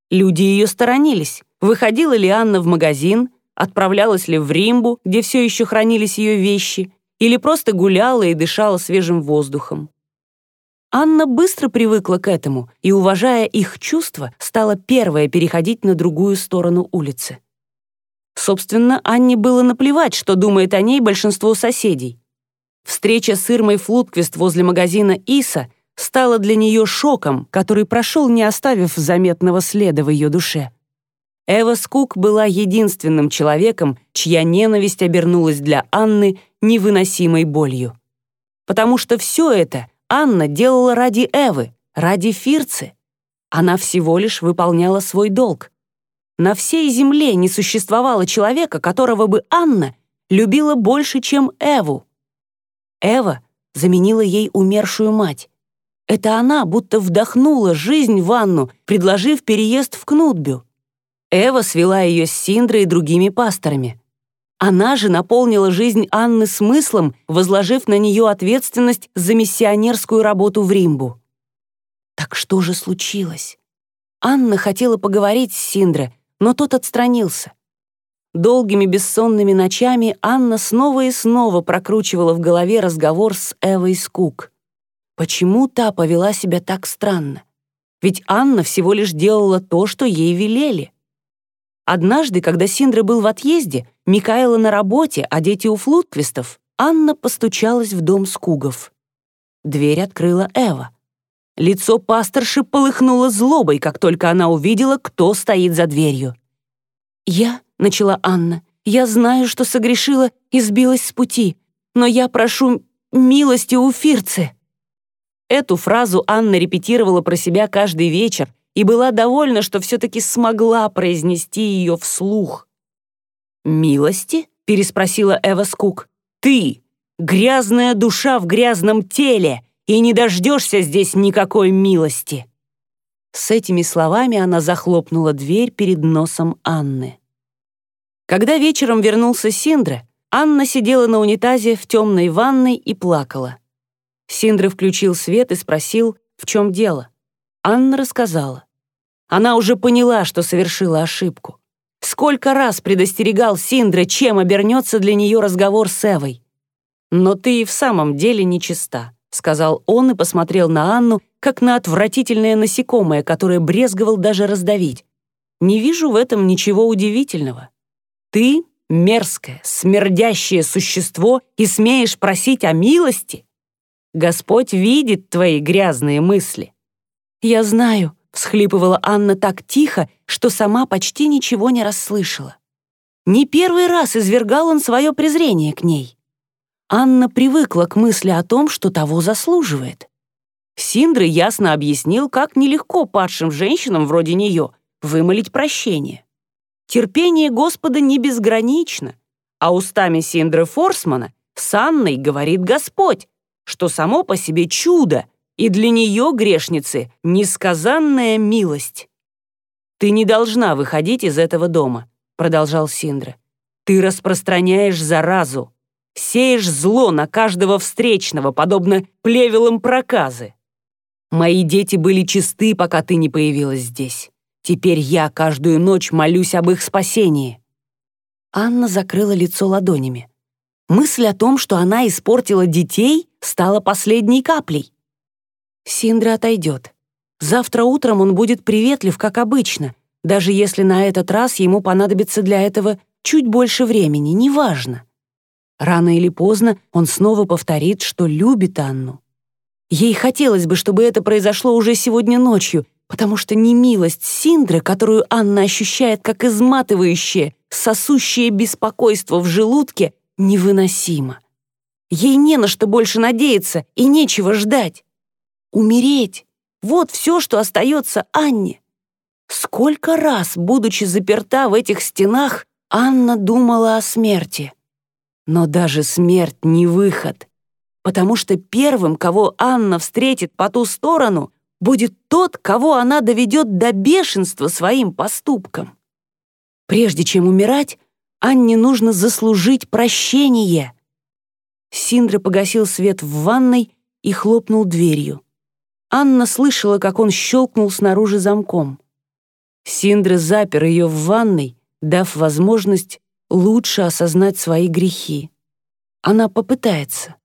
Люди ее сторонились. Выходила ли Анна в магазин, отправлялась ли в Римбу, где все еще хранились ее вещи, или просто гуляла и дышала свежим воздухом. Анна быстро привыкла к этому и, уважая их чувства, стала первая переходить на другую сторону улицы. Собственно, Анне было наплевать, что думает о ней большинство соседей. Встреча с Ирмой Флутквист возле магазина «Иса» стала для нее шоком, который прошел, не оставив заметного следа в ее душе. Эва Скук была единственным человеком, чья ненависть обернулась для Анны невыносимой болью. Потому что все это Анна делала ради Эвы, ради Фирцы. Она всего лишь выполняла свой долг. На всей земле не существовало человека, которого бы Анна любила больше, чем Эву. Эва заменила ей умершую мать. Это она будто вдохнула жизнь в Анну, предложив переезд в Кнутбю. Эва свела ее с Синдрой и другими пасторами. Она же наполнила жизнь Анны смыслом, возложив на нее ответственность за миссионерскую работу в Римбу. Так что же случилось? Анна хотела поговорить с Синдре, но тот отстранился. Долгими бессонными ночами Анна снова и снова прокручивала в голове разговор с Эвой Скук. Почему та повела себя так странно? Ведь Анна всего лишь делала то, что ей велели. Однажды, когда Синдра был в отъезде, Микаэла на работе, а дети у Флутквистов, Анна постучалась в дом Скугов. Дверь открыла Эва. Лицо пасторши полыхнуло злобой, как только она увидела, кто стоит за дверью. «Я», — начала Анна, — «я знаю, что согрешила и сбилась с пути, но я прошу милости у Фирцы». Эту фразу Анна репетировала про себя каждый вечер, и была довольна, что все-таки смогла произнести ее вслух. «Милости?» — переспросила Эва Скук. «Ты! грязная душа в грязном теле, и не дождешься здесь никакой милости». С этими словами она захлопнула дверь перед носом Анны. Когда вечером вернулся Синдра, Анна сидела на унитазе в темной ванной и плакала. Синдра включил свет и спросил, в чем дело. Анна рассказала. Она уже поняла, что совершила ошибку. Сколько раз предостерегал Синдра, чем обернется для нее разговор с Эвой. «Но ты и в самом деле нечиста», — сказал он и посмотрел на Анну, как на отвратительное насекомое, которое брезговал даже раздавить. «Не вижу в этом ничего удивительного. Ты — мерзкое, смердящее существо и смеешь просить о милости? Господь видит твои грязные мысли». «Я знаю», — всхлипывала Анна так тихо, что сама почти ничего не расслышала. Не первый раз извергал он свое презрение к ней. Анна привыкла к мысли о том, что того заслуживает. Синдры ясно объяснил, как нелегко падшим женщинам вроде нее вымолить прощение. Терпение Господа не безгранично, а устами Синдры Форсмана с Анной говорит Господь, что само по себе чудо, и для нее, грешницы, несказанная милость. «Ты не должна выходить из этого дома», — продолжал Синдра. «Ты распространяешь заразу, сеешь зло на каждого встречного, подобно плевелам проказы. Мои дети были чисты, пока ты не появилась здесь. Теперь я каждую ночь молюсь об их спасении». Анна закрыла лицо ладонями. Мысль о том, что она испортила детей, стала последней каплей. Синдра отойдет. Завтра утром он будет приветлив, как обычно, даже если на этот раз ему понадобится для этого чуть больше времени, неважно. Рано или поздно он снова повторит, что любит Анну. Ей хотелось бы, чтобы это произошло уже сегодня ночью, потому что немилость Синдры, которую Анна ощущает как изматывающее, сосущее беспокойство в желудке, невыносима. Ей не на что больше надеяться и нечего ждать. Умереть — вот все, что остается Анне. Сколько раз, будучи заперта в этих стенах, Анна думала о смерти. Но даже смерть не выход, потому что первым, кого Анна встретит по ту сторону, будет тот, кого она доведет до бешенства своим поступком. Прежде чем умирать, Анне нужно заслужить прощение. Синдра погасил свет в ванной и хлопнул дверью. Анна слышала, как он щелкнул снаружи замком. Синдра запер ее в ванной, дав возможность лучше осознать свои грехи. Она попытается.